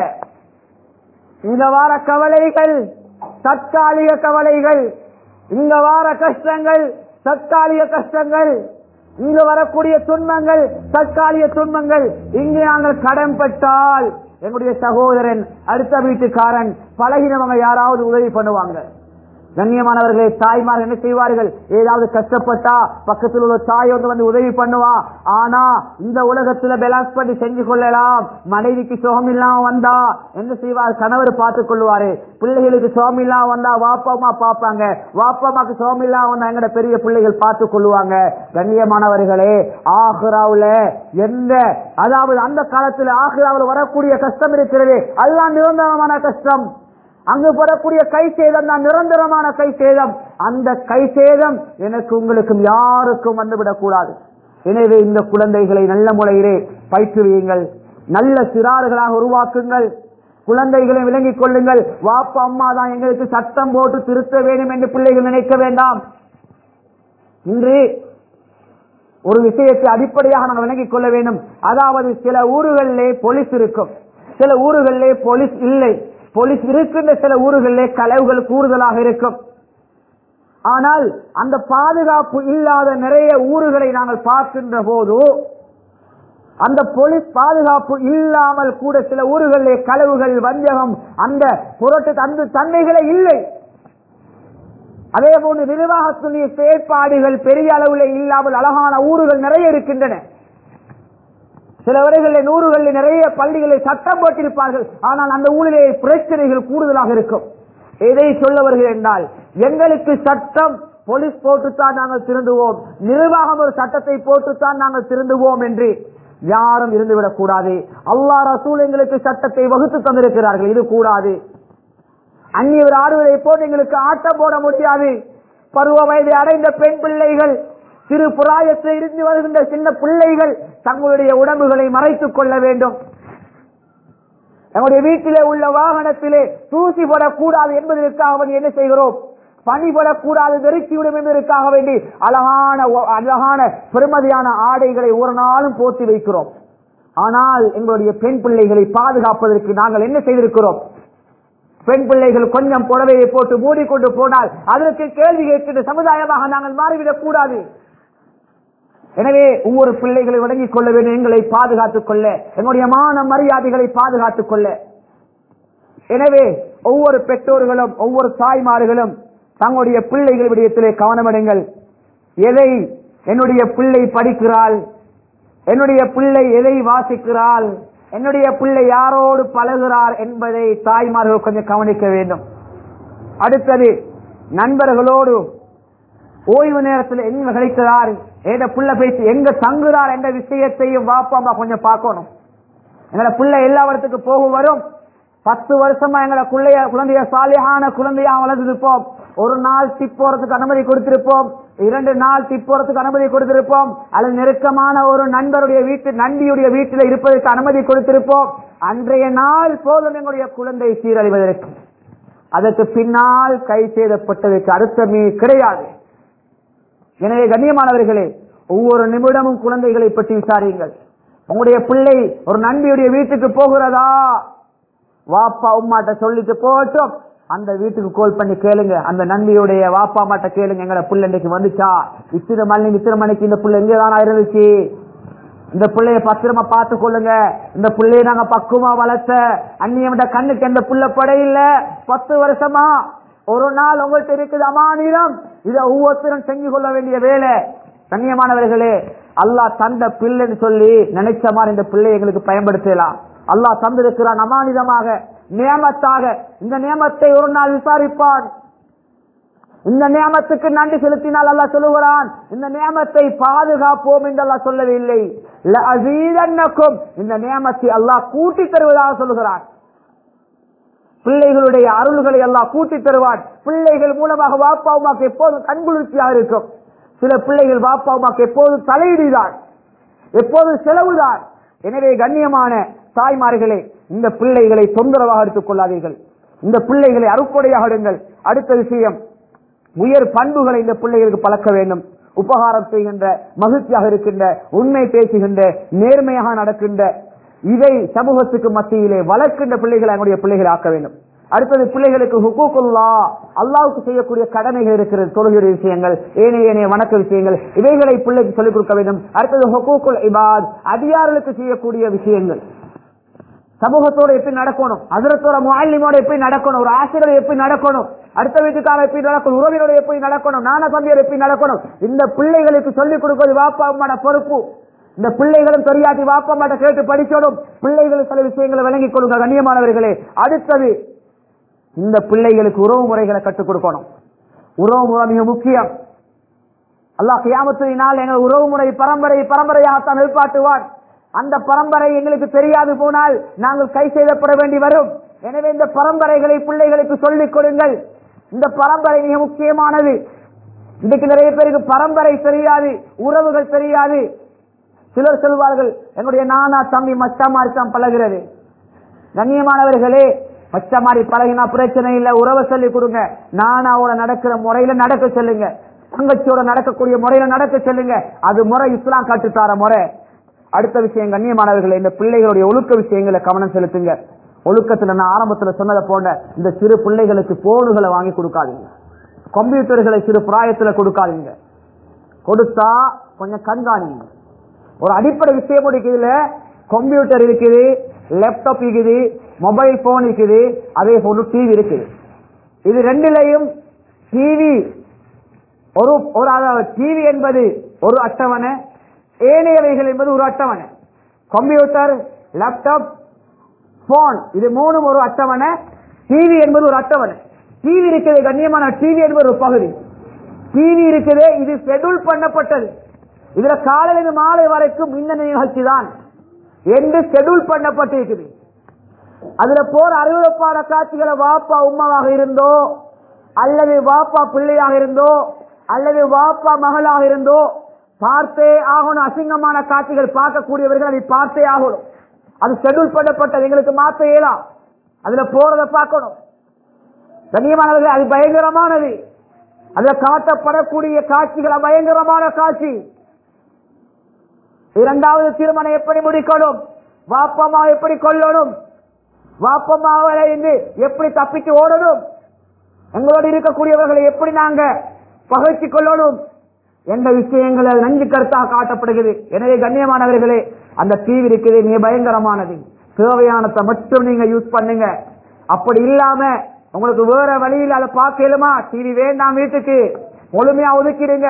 இந்த வார கவலைகள் தற்காலிக கவலைகள். இந்த வார கஷ்டங்கள் தற்காலிக கஷ்டங்கள். இங்கு வரக்கூடிய துன்பங்கள் தற்காலிக துன்பங்கள் இங்கே நாங்கள் கடன் பட்டால் எங்களுடைய சகோதரன் அடுத்த வீட்டுக்காரன் பழகினவங்க யாராவது உதவி பண்ணுவாங்க. கண்ணியமானவர்களே தாய்மார் என்ன செய்வார்கள்? ஏதாவது கஷ்டப்பட்டா பக்கத்தில் உள்ள தாய் வந்து வந்து உதவி பண்ணுவா. ஆனா இந்த உலகத்துல பேலன்ஸ் பண்ணி செஞ்சு கொள்ளலாம். மனைவிக்கு சுகம் இல்லாம வந்தா என்ன செய்வார்? கணவர் பார்த்துக் கொள்வாரு. பிள்ளைகளுக்கு சுகம் இல்லாம வந்தா வாப்பம்மா பார்ப்பாங்க. வாப்பமாக்கு சுகம் இல்லாம வந்தா எங்கட பெரிய பிள்ளைகள் பார்த்துக் கொள்வாங்க கண்ணியமானவர்களே ஆஹ்ராவுல எந்த அதாவது அந்த காலத்துல ஆஹ்ராவில் வரக்கூடிய கஷ்டம் இருக்கிறது. அதுதான் நிரந்தரமான கஷ்டம். அங்கு பெறக்கூடிய கை சேதம் தான் நிரந்தரமான கை சேதம். அந்த கை சேதம் எனக்கு உங்களுக்கும் யாருக்கும் வந்துவிடக் கூடாது எனவே இந்த குழந்தைகளை நல்ல முறையிலே பயிற்றுவியுங்கள். நல்ல சிறார்களாக உருவாக்குங்கள். குழந்தைகளை விளங்கிக் கொள்ளுங்கள். வாப்பா அம்மா தான் எங்களுக்கு சட்டம் போட்டு திருத்த வேண்டும் என்று பிள்ளைகள் நினைக்க வேண்டாம். இன்று ஒரு விஷயத்தை அடிப்படையாக நாம் விளங்கிக் கொள்ள வேண்டும். அதாவது சில ஊர்களிலே போலீஸ் இருக்கும். சில ஊர்களிலே போலீஸ் இல்லை. போலீஸ் இருக்கின்ற சில ஊர்களிலே கலவுகள் கூடுதலாக இருக்கும். ஆனால் அந்த பாதுகாப்பு இல்லாத நிறைய ஊர்களை நாங்கள் பார்க்கின்ற போது அந்த போலீஸ் பாதுகாப்பு இல்லாமல் கூட சில ஊர்களிலே கலவுகள் வஞ்சகம் அந்த புரட்டு அந்த தன்மைகளே இல்லை. அதே போன்று நிர்வாகத்துடைய செயற்பாடுகள் பெரிய அளவில் இல்லாமல் அழகான ஊர்கள் நிறைய இருக்கின்றன. சில வரைகளில் நூறுகளில் நிறைய பள்ளிகளை சட்டம் போட்டிருப்பார்கள். ஆனால் அந்த ஊரிலே பிரச்சனைகள் கூடுதலாக இருக்கும். எதை சொல்ல வருகிறேன் என்றால் எங்களுக்கு சட்டம் போலீஸ் போட்டுத்தான் நாங்கள் திருந்துவோம். நிர்வாகம் ஒரு சட்டத்தை போட்டுத்தான் நாங்கள் திருந்துவோம் என்று யாரும் இருந்துவிடக் கூடாது அல்லா ரசூல் எங்களுக்கு சட்டத்தை வகுத்து தந்திருக்கிறார்கள். இது கூடாது. அந்நியவர் ஆறுவதை போட்டு எங்களுக்கு ஆட்டம் போட முடியாது. பருவ வயதை அடைந்த பெண் பிள்ளைகள் சிறு புராயத்தில் இருந்து வருகின்ற சின்ன பிள்ளைகள் தங்களுடைய உடம்புகளை மறைத்துக் கொள்ள வேண்டும். நம்முடைய வீட்டிலே உள்ள வாகனத்திலே தூசி போடக்கூடாது என்பதற்காக வேண்டி என்ன செய்கிறோம்? பனி போடக்கூடாது நெருக்கிவிடும் என்பதற்காக வேண்டி அழகான அழகான பெருமதியான ஆடைகளை ஒரு நாளும் போத்தி வைக்கிறோம். ஆனால் எங்களுடைய பெண் பிள்ளைகளை பாதுகாப்பதற்கு நாங்கள் என்ன செய்திருக்கிறோம்? பெண் பிள்ளைகள் கொஞ்சம் புடவையை போட்டு மூடிக்கொண்டு போனால் அதற்கு கேள்வி கேட்கின்ற சமுதாயமாக நாங்கள் மாறிவிடக் கூடாது எனவே ஒவ்வொரு பிள்ளைகளை வழங்கிக் கொள்ள வேண்டும் எங்களை பாதுகாத்துக் கொள்ள. எங்களுடைய மான மரியாதைகளை பாதுகாத்துக் கொள்ள. எனவே ஒவ்வொரு பெற்றோர்களும் ஒவ்வொரு தாய்மார்களும் தங்களுடைய பிள்ளைகள் விடயத்திலே கவனமடைங்கள். எதை என்னுடைய பிள்ளை படிக்கிறாள்? என்னுடைய பிள்ளை எதை வாசிக்கிறாள்? என்னுடைய பிள்ளை யாரோடு பழகிறார் என்பதை தாய்மார்கள் கொஞ்சம் கவனிக்க வேண்டும். அடுத்தது நண்பர்களோடு ஓய்வு நேரத்தில் எங்க கழிக்கிறார். ஏத புள்ள பேசி எங்க தங்குறார் என்ற விஷயத்தையும் வாப்பாமா கொஞ்சம் பார்க்கணும். எங்களை பிள்ளை எல்லா இடத்துக்கு போகும் வரும். பத்து வருஷமா எங்களை குள்ளைய குழந்தைய சாலியான குழந்தையா வளர்ந்திருப்போம் ஒரு நாள் திப்போறதுக்கு அனுமதி கொடுத்திருப்போம். இரண்டு நாள் திப்போறதுக்கு அனுமதி கொடுத்திருப்போம். அல்லது நெருக்கமான ஒரு நண்பருடைய வீட்டு நண்பியுடைய வீட்டில் இருப்பதற்கு அனுமதி கொடுத்திருப்போம். அன்றைய நாள் போதும் எங்களுடைய குழந்தை சீரழிவதற்கு. அதற்கு பின்னால் கை செய்தப்பட்டதற்கு அர்த்தமே கிடையாது. எனவே கண்ணியமானவர்களே ஒவ்வொரு நிமிடமும் குழந்தைகளை பற்றி விசாரியுங்கள். உங்களுடைய பிள்ளை ஒரு நண்பியுடைய வீட்டுக்கு போகிறதா? வாப்பா உமாட்ட சொல்லிட்டு போட்டோம் அந்த வீட்டுக்கு கோல் பண்ணி கேளுங்க. அந்த நன்மையுடைய வாப்பா மாட்ட கேளுங்க. எங்களை புள்ள இன்னைக்கு வந்துச்சா? இத்தனை மணி இத்தனை மணிக்கு இந்த புள்ள எங்கதானா இருந்துச்சு? இந்த பிள்ளைய பத்திரமா பார்த்து கொள்ளுங்க. இந்த பிள்ளைய நாங்க பக்குவமா வளர்த்த அந்நியமிட கண்ணுக்கு எந்த புள்ள படையில பத்து வருஷமா. ஒரு நாள் உங்கள்கிட்ட இருக்குது அமானிடம் இதை ஒவ்வொருத்தரும் செஞ்சு கொள்ள வேண்டிய வேலை. கண்ணியமானவர்களே அல்லாஹ் தந்த பிள்ளைன்னு சொல்லி நினைச்ச மாதிரி இந்த பிள்ளை எங்களுக்கு பயன்படுத்தலாம். அல்லாஹ் தந்திருக்கிறான் அமானிதமாக நியமத்தாக இந்த நியமத்தை ஒரு நாள் விசாரிப்பான். இந்த நியமத்துக்கு நன்றி செலுத்தினால் அல்லாஹ் சொல்லுகிறான் இந்த நியமத்தை பாதுகாப்போம் என்று அல்லா சொல்லவில்லை. இந்த நியமத்தை அல்லாஹ் கூட்டி தருவதாக சொல்லுகிறான். பிள்ளைகளுடைய அருள்களை எல்லாம் கூட்டி தருவான். பிள்ளைகள் மூலமாக வாப்பா உமாக்கு எப்போதும் கண்குளிர்ச்சியாக இருக்கும். சில பிள்ளைகள் வாப்பா உமாக்கு எப்போதும் தலையீடுதான் எப்போதும் செலவுதான் எனவே கண்ணியமான தாய்மார்களே இந்த பிள்ளைகளை தொந்தரவாக எடுத்துக் கொள்ளாதீர்கள். இந்த பிள்ளைகளை அறுப்படையாக எடுங்கள். அடுத்த விஷயம் உயர் பண்புகளை இந்த பிள்ளைகளுக்கு பழக்க வேண்டும். உபகாரம் செய்கின்ற மகிழ்ச்சியாக இருக்கின்ற உண்மை பேசுகின்ற நேர்மையாக நடக்கின்ற இதை சமூகத்துக்கு மத்தியிலே வளர்க்கின்ற பிள்ளைகளை அவனுடைய பிள்ளைகளை ஆக்க வேண்டும். அடுத்தது பிள்ளைகளுக்கு ஹுக்கூக்குல்லா அல்லாவுக்கு செய்யக்கூடிய கடமைகள் இருக்கிறது தொழுகிற விஷயங்கள் ஏனைய ஏனைய வணக்க விஷயங்கள் இவைகளை பிள்ளைக்கு சொல்லிக் கொடுக்க வேண்டும். அடுத்தது ஹுக்கூக்குல் இபாத் அதிகாரிகளுக்கு செய்யக்கூடிய விஷயங்கள். சமூகத்தோட எப்படி நடக்கணும்? அதிரத்தோட மாலிமோட எப்படி நடக்கணும்? ஒரு ஆசிரியர் எப்படி நடக்கணும்? அடுத்த வீட்டுக்கார எப்படி நடக்கணும்? உறவினோட எப்படி நடக்கணும்? நான தம்பியர் எப்படி நடக்கணும்? இந்த பிள்ளைகளுக்கு சொல்லிக் கொடுப்பது வாப்பா அம்மாட பொறுப்பு. இந்த பிள்ளைகளும் தெரியாட்டி வாப்பா கேட்டு படிச்சோடும் பிள்ளைகள் சில விஷயங்களை விளங்கிக் கொடுங்க கண்ணியமானவர்களே. அடுத்தது இந்த பிள்ளைகளுக்கு உறவு முறைகளை கற்றுக் கொடுக்கணும். உறவு முறை மிக முக்கியம். அல்லாஹ் கியாமத்தினால் எங்கள் உறவு முறை பரம்பரை பரம்பரையாகத்தான் நிற்பாட்டுவார். அந்த பரம்பரை எங்களுக்கு தெரியாது போனால் நாங்கள் கை செய்தப்பட வேண்டி வரும். எனவே இந்த பரம்பரைகளை பிள்ளைகளுக்கு சொல்லிக் கொடுங்கள். இந்த பரம்பரை மிக முக்கியமானது. இன்னைக்கு நிறைய பேருக்கு பரம்பரை தெரியாது உறவுகள் தெரியாது. சிலர் சொல்வார்கள் என்னுடைய நானா தம்பி மச்சாமாரி தான் பழகிறது. கண்ணியமானவர்களே மச்சமாரி பழகினா பிரச்சனை இல்ல உறவை சொல்லி கொடுங்க. நானாவோட நடக்கிற முறையில நடக்க சொல்லுங்க. தங்கச்சியோட நடக்கக்கூடிய முறையில நடக்க சொல்லுங்க. அது முறை இஸ்லாம் கட்டுத்தார முறை. அடுத்த விஷயம் கண்ணியமானவர்களே இந்த பிள்ளைகளுடைய ஒழுக்க விஷயங்களை கவனம் செலுத்துங்க. ஒழுக்கத்துல நான் ஆரம்பத்துல சொன்னதை போன்ற இந்த சிறு பிள்ளைகளுக்கு போனுகளை வாங்கி கொடுக்காதீங்க. கம்ப்யூட்டர்களை சிறு பிராயத்துல கொடுக்காதீங்க. கொடுத்தா கொஞ்சம் கண்காணிங்க. ஒரு அடிப்படை விஷயம் இருக்குதுல கம்ப்யூட்டர் இருக்குது லேப்டாப் இருக்குது மொபைல் போன் இருக்குது அதே போல டிவி இருக்குது. இது ரெண்டுலையும் டிவி ஒரு ஒரு டிவி என்பது ஒரு அட்டவணை ஏனையவைகள் என்பது ஒரு அட்டவணை. கம்ப்யூட்டர் லேப்டாப் போன் இது மூணும் ஒரு அட்டவணை டிவி என்பது ஒரு அட்டவணை. டிவி இருக்குது கண்ணியமான டிவி என்பது ஒரு பகுதி. டிவி இருக்குது இது ஷெடியூல் பண்ணப்பட்டது. இதுல காலையில மாலை வரைக்கும் மின்னணு நிகழ்ச்சி தான் என்று ஷெடியூல் பண்ணப்பட்டிருக்குது. அதுல போற அறிவுறுப்பான காட்சிகளை வாப்பா உமாவாக இருந்தோ அல்லது வாப்பா பிள்ளையாக இருந்தோ அல்லது வாப்பா மகளாக இருந்தோ பார்த்தே ஆகணும். அசிங்கமான காட்சிகள் பார்க்கக்கூடியவர்கள் அதை பார்த்தே ஆகணும். அது ஷெடியூல் பண்ணப்பட்டது. எங்களுக்கு மாத்த இயலாம் அதுல போறத பார்க்கணும். கண்ணியமானவர்கள் அது பயங்கரமானது. அதுல காட்டப்படக்கூடிய காட்சிகள் பயங்கரமான காட்சி. இரண்டாவது திருமணம் எப்படி முடிக்கணும்? வாப்பமா எப்படி கொள்ளணும் வாப்பமாவலை இருந்து எப்படி தப்பித்து ஓடணும்? எங்களோடு இருக்கக்கூடியவர்களை எப்படி நாங்க பகைச்சு கொள்ளணும்? என்ற விஷயங்கள் நஞ்சு கருத்தாக காட்டப்படுகிறது. எனவே கண்ணியமானவர்களே அந்த டிவி இருக்குது மிக பயங்கரமானது. தேவையானத்தை மட்டும் நீங்க யூஸ் பண்ணுங்க. அப்படி இல்லாம உங்களுக்கு வேற வழியில் அதை பார்க்கலுமா டிவி வேண்டாம் வீட்டுக்கு. முழுமையா ஒதுக்கிடுங்க.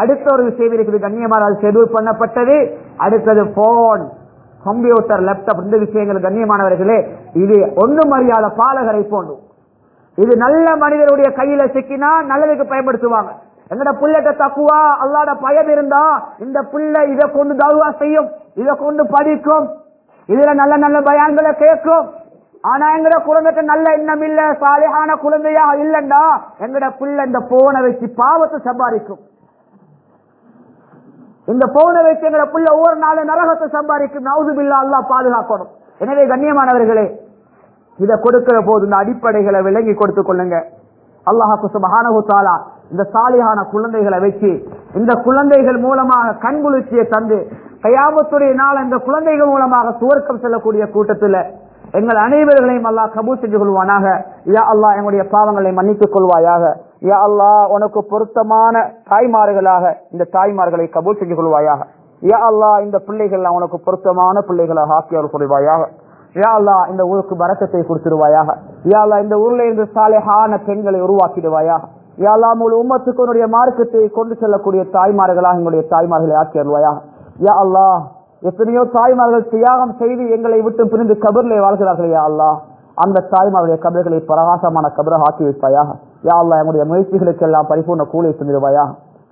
அடுத்த ஒரு விஷயம் இருக்குது. கண்ணியமான அது ஷெடியூல் பண்ணப்பட்டது. அடுத்தது போன் கம்ப்யூட்டர் லேப்டாப் இந்த விஷயங்கள் கண்ணியமானவர்களே இது ஒண்ணும் அறியாத பாலகரை போன்றும் இது நல்ல மனிதருடைய கையில சிக்கினா நல்லதுக்கு பயன்படுத்துவாங்க. எங்கட புள்ளட்ட தக்குவா அல்லாட பயம் இருந்தா இந்த புள்ள இதை கொண்டு தருவா செய்யும் இதை கொண்டு படிக்கும். இதுல நல்ல நல்ல பயான்களை கேட்கும். ஆனா எங்கட குழந்தைக்கு நல்ல எண்ணம் இல்ல சாலையான குழந்தையா இல்லண்டா எங்கட புள்ள இந்த போனை வச்சு பாவத்தை சம்பாதிக்கும். இந்த போனை வச்சு எங்களை புள்ள ஒவ்வொரு நாளும் நரகத்தை சம்பாதிக்கும். நவுசுபில்லா அல்லா பாதுகாக்கணும். எனவே கண்ணியமானவர்களே இதை கொடுக்கிற போது இந்த அடிப்படைகளை விளங்கி கொடுத்துக் கொள்ளுங்க. அல்லாஹாக்கு சுபஹானஹு இந்த சாலியான குழந்தைகளை வச்சு இந்த குழந்தைகள் மூலமாக கண்குளிர்ச்சியை தந்து கயாமத்துடைய நாள் இந்த குழந்தைகள் மூலமாக சுவர்க்கம் செல்லக்கூடிய கூட்டத்தில் எங்கள் அனைவர்களையும் அல்லாஹ் கபூல் செஞ்சு கொள்வானாக. யா அல்லாஹ் எங்களுடைய பாவங்களை மன்னித்துக் கொள்வாயாக. யா அல்லாஹ் உனக்கு பொருத்தமான தாய்மார்களாக இந்த தாய்மார்களை கபூல் செஞ்சு கொள்வாயாக. யா அல்லாஹ் இந்த பிள்ளைகள் உனக்கு பொருத்தமான பிள்ளைகளாக ஆக்கியவர் கொள்வாயாக யா அல்லாஹ் இந்த ஊருக்கு பரக்கத்தை கொடுத்துருவாயாக. யா அல்லா இந்த ஊர்ல இருந்து சாலையான பெண்களை உருவாக்கிடுவாயாக. யா அல்லா முழு உம்மத்துக்கு உன்னுடைய மார்க்கத்தை கொண்டு செல்லக்கூடிய தாய்மார்களாக எங்களுடைய தாய்மார்களை ஆக்கியருவாயாக யா அல்லாஹ் எத்தனையோ தாய்மார்கள் தியாகம் செய்து எங்களை விட்டு பிரிந்து கபர்களை வாழ்கிறார்கள் யா அல்லாஹ். அந்த தாய்மாருடைய கபர்களை பிரகாசமான கபராக ஆக்கி வைப்பாயாக. யா அல்லா எங்களுடைய முயற்சிகளுக்கு எல்லாம் பரிபூர்ண கூலி செஞ்சிருவாயா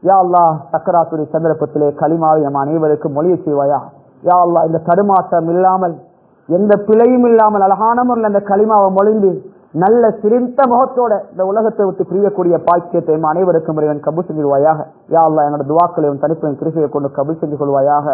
யா அல்லா சக்கராத்துடைய சந்தர்ப்பத்திலே களிமாவை நம் அனைவருக்கு மொழிய செய்வாயா? யா அல்லா இந்த தடுமாற்றம் இல்லாமல் எந்த பிழையும் இல்லாமல் அழகான முறையில் அந்த களிமாவை மொழிந்து நல்ல சிரிந்த முகத்தோட இந்த உலகத்தை விட்டு பிரியக்கூடிய பாக்கியத்தை அனைவருக்கும் இறைவன் கபு செஞ்சிருவாயாக யா அல்லா என்னோட துவாக்களையும் தனிப்பையும் கிருஷியை கொண்டு கபு செஞ்சு கொள்வாயாக.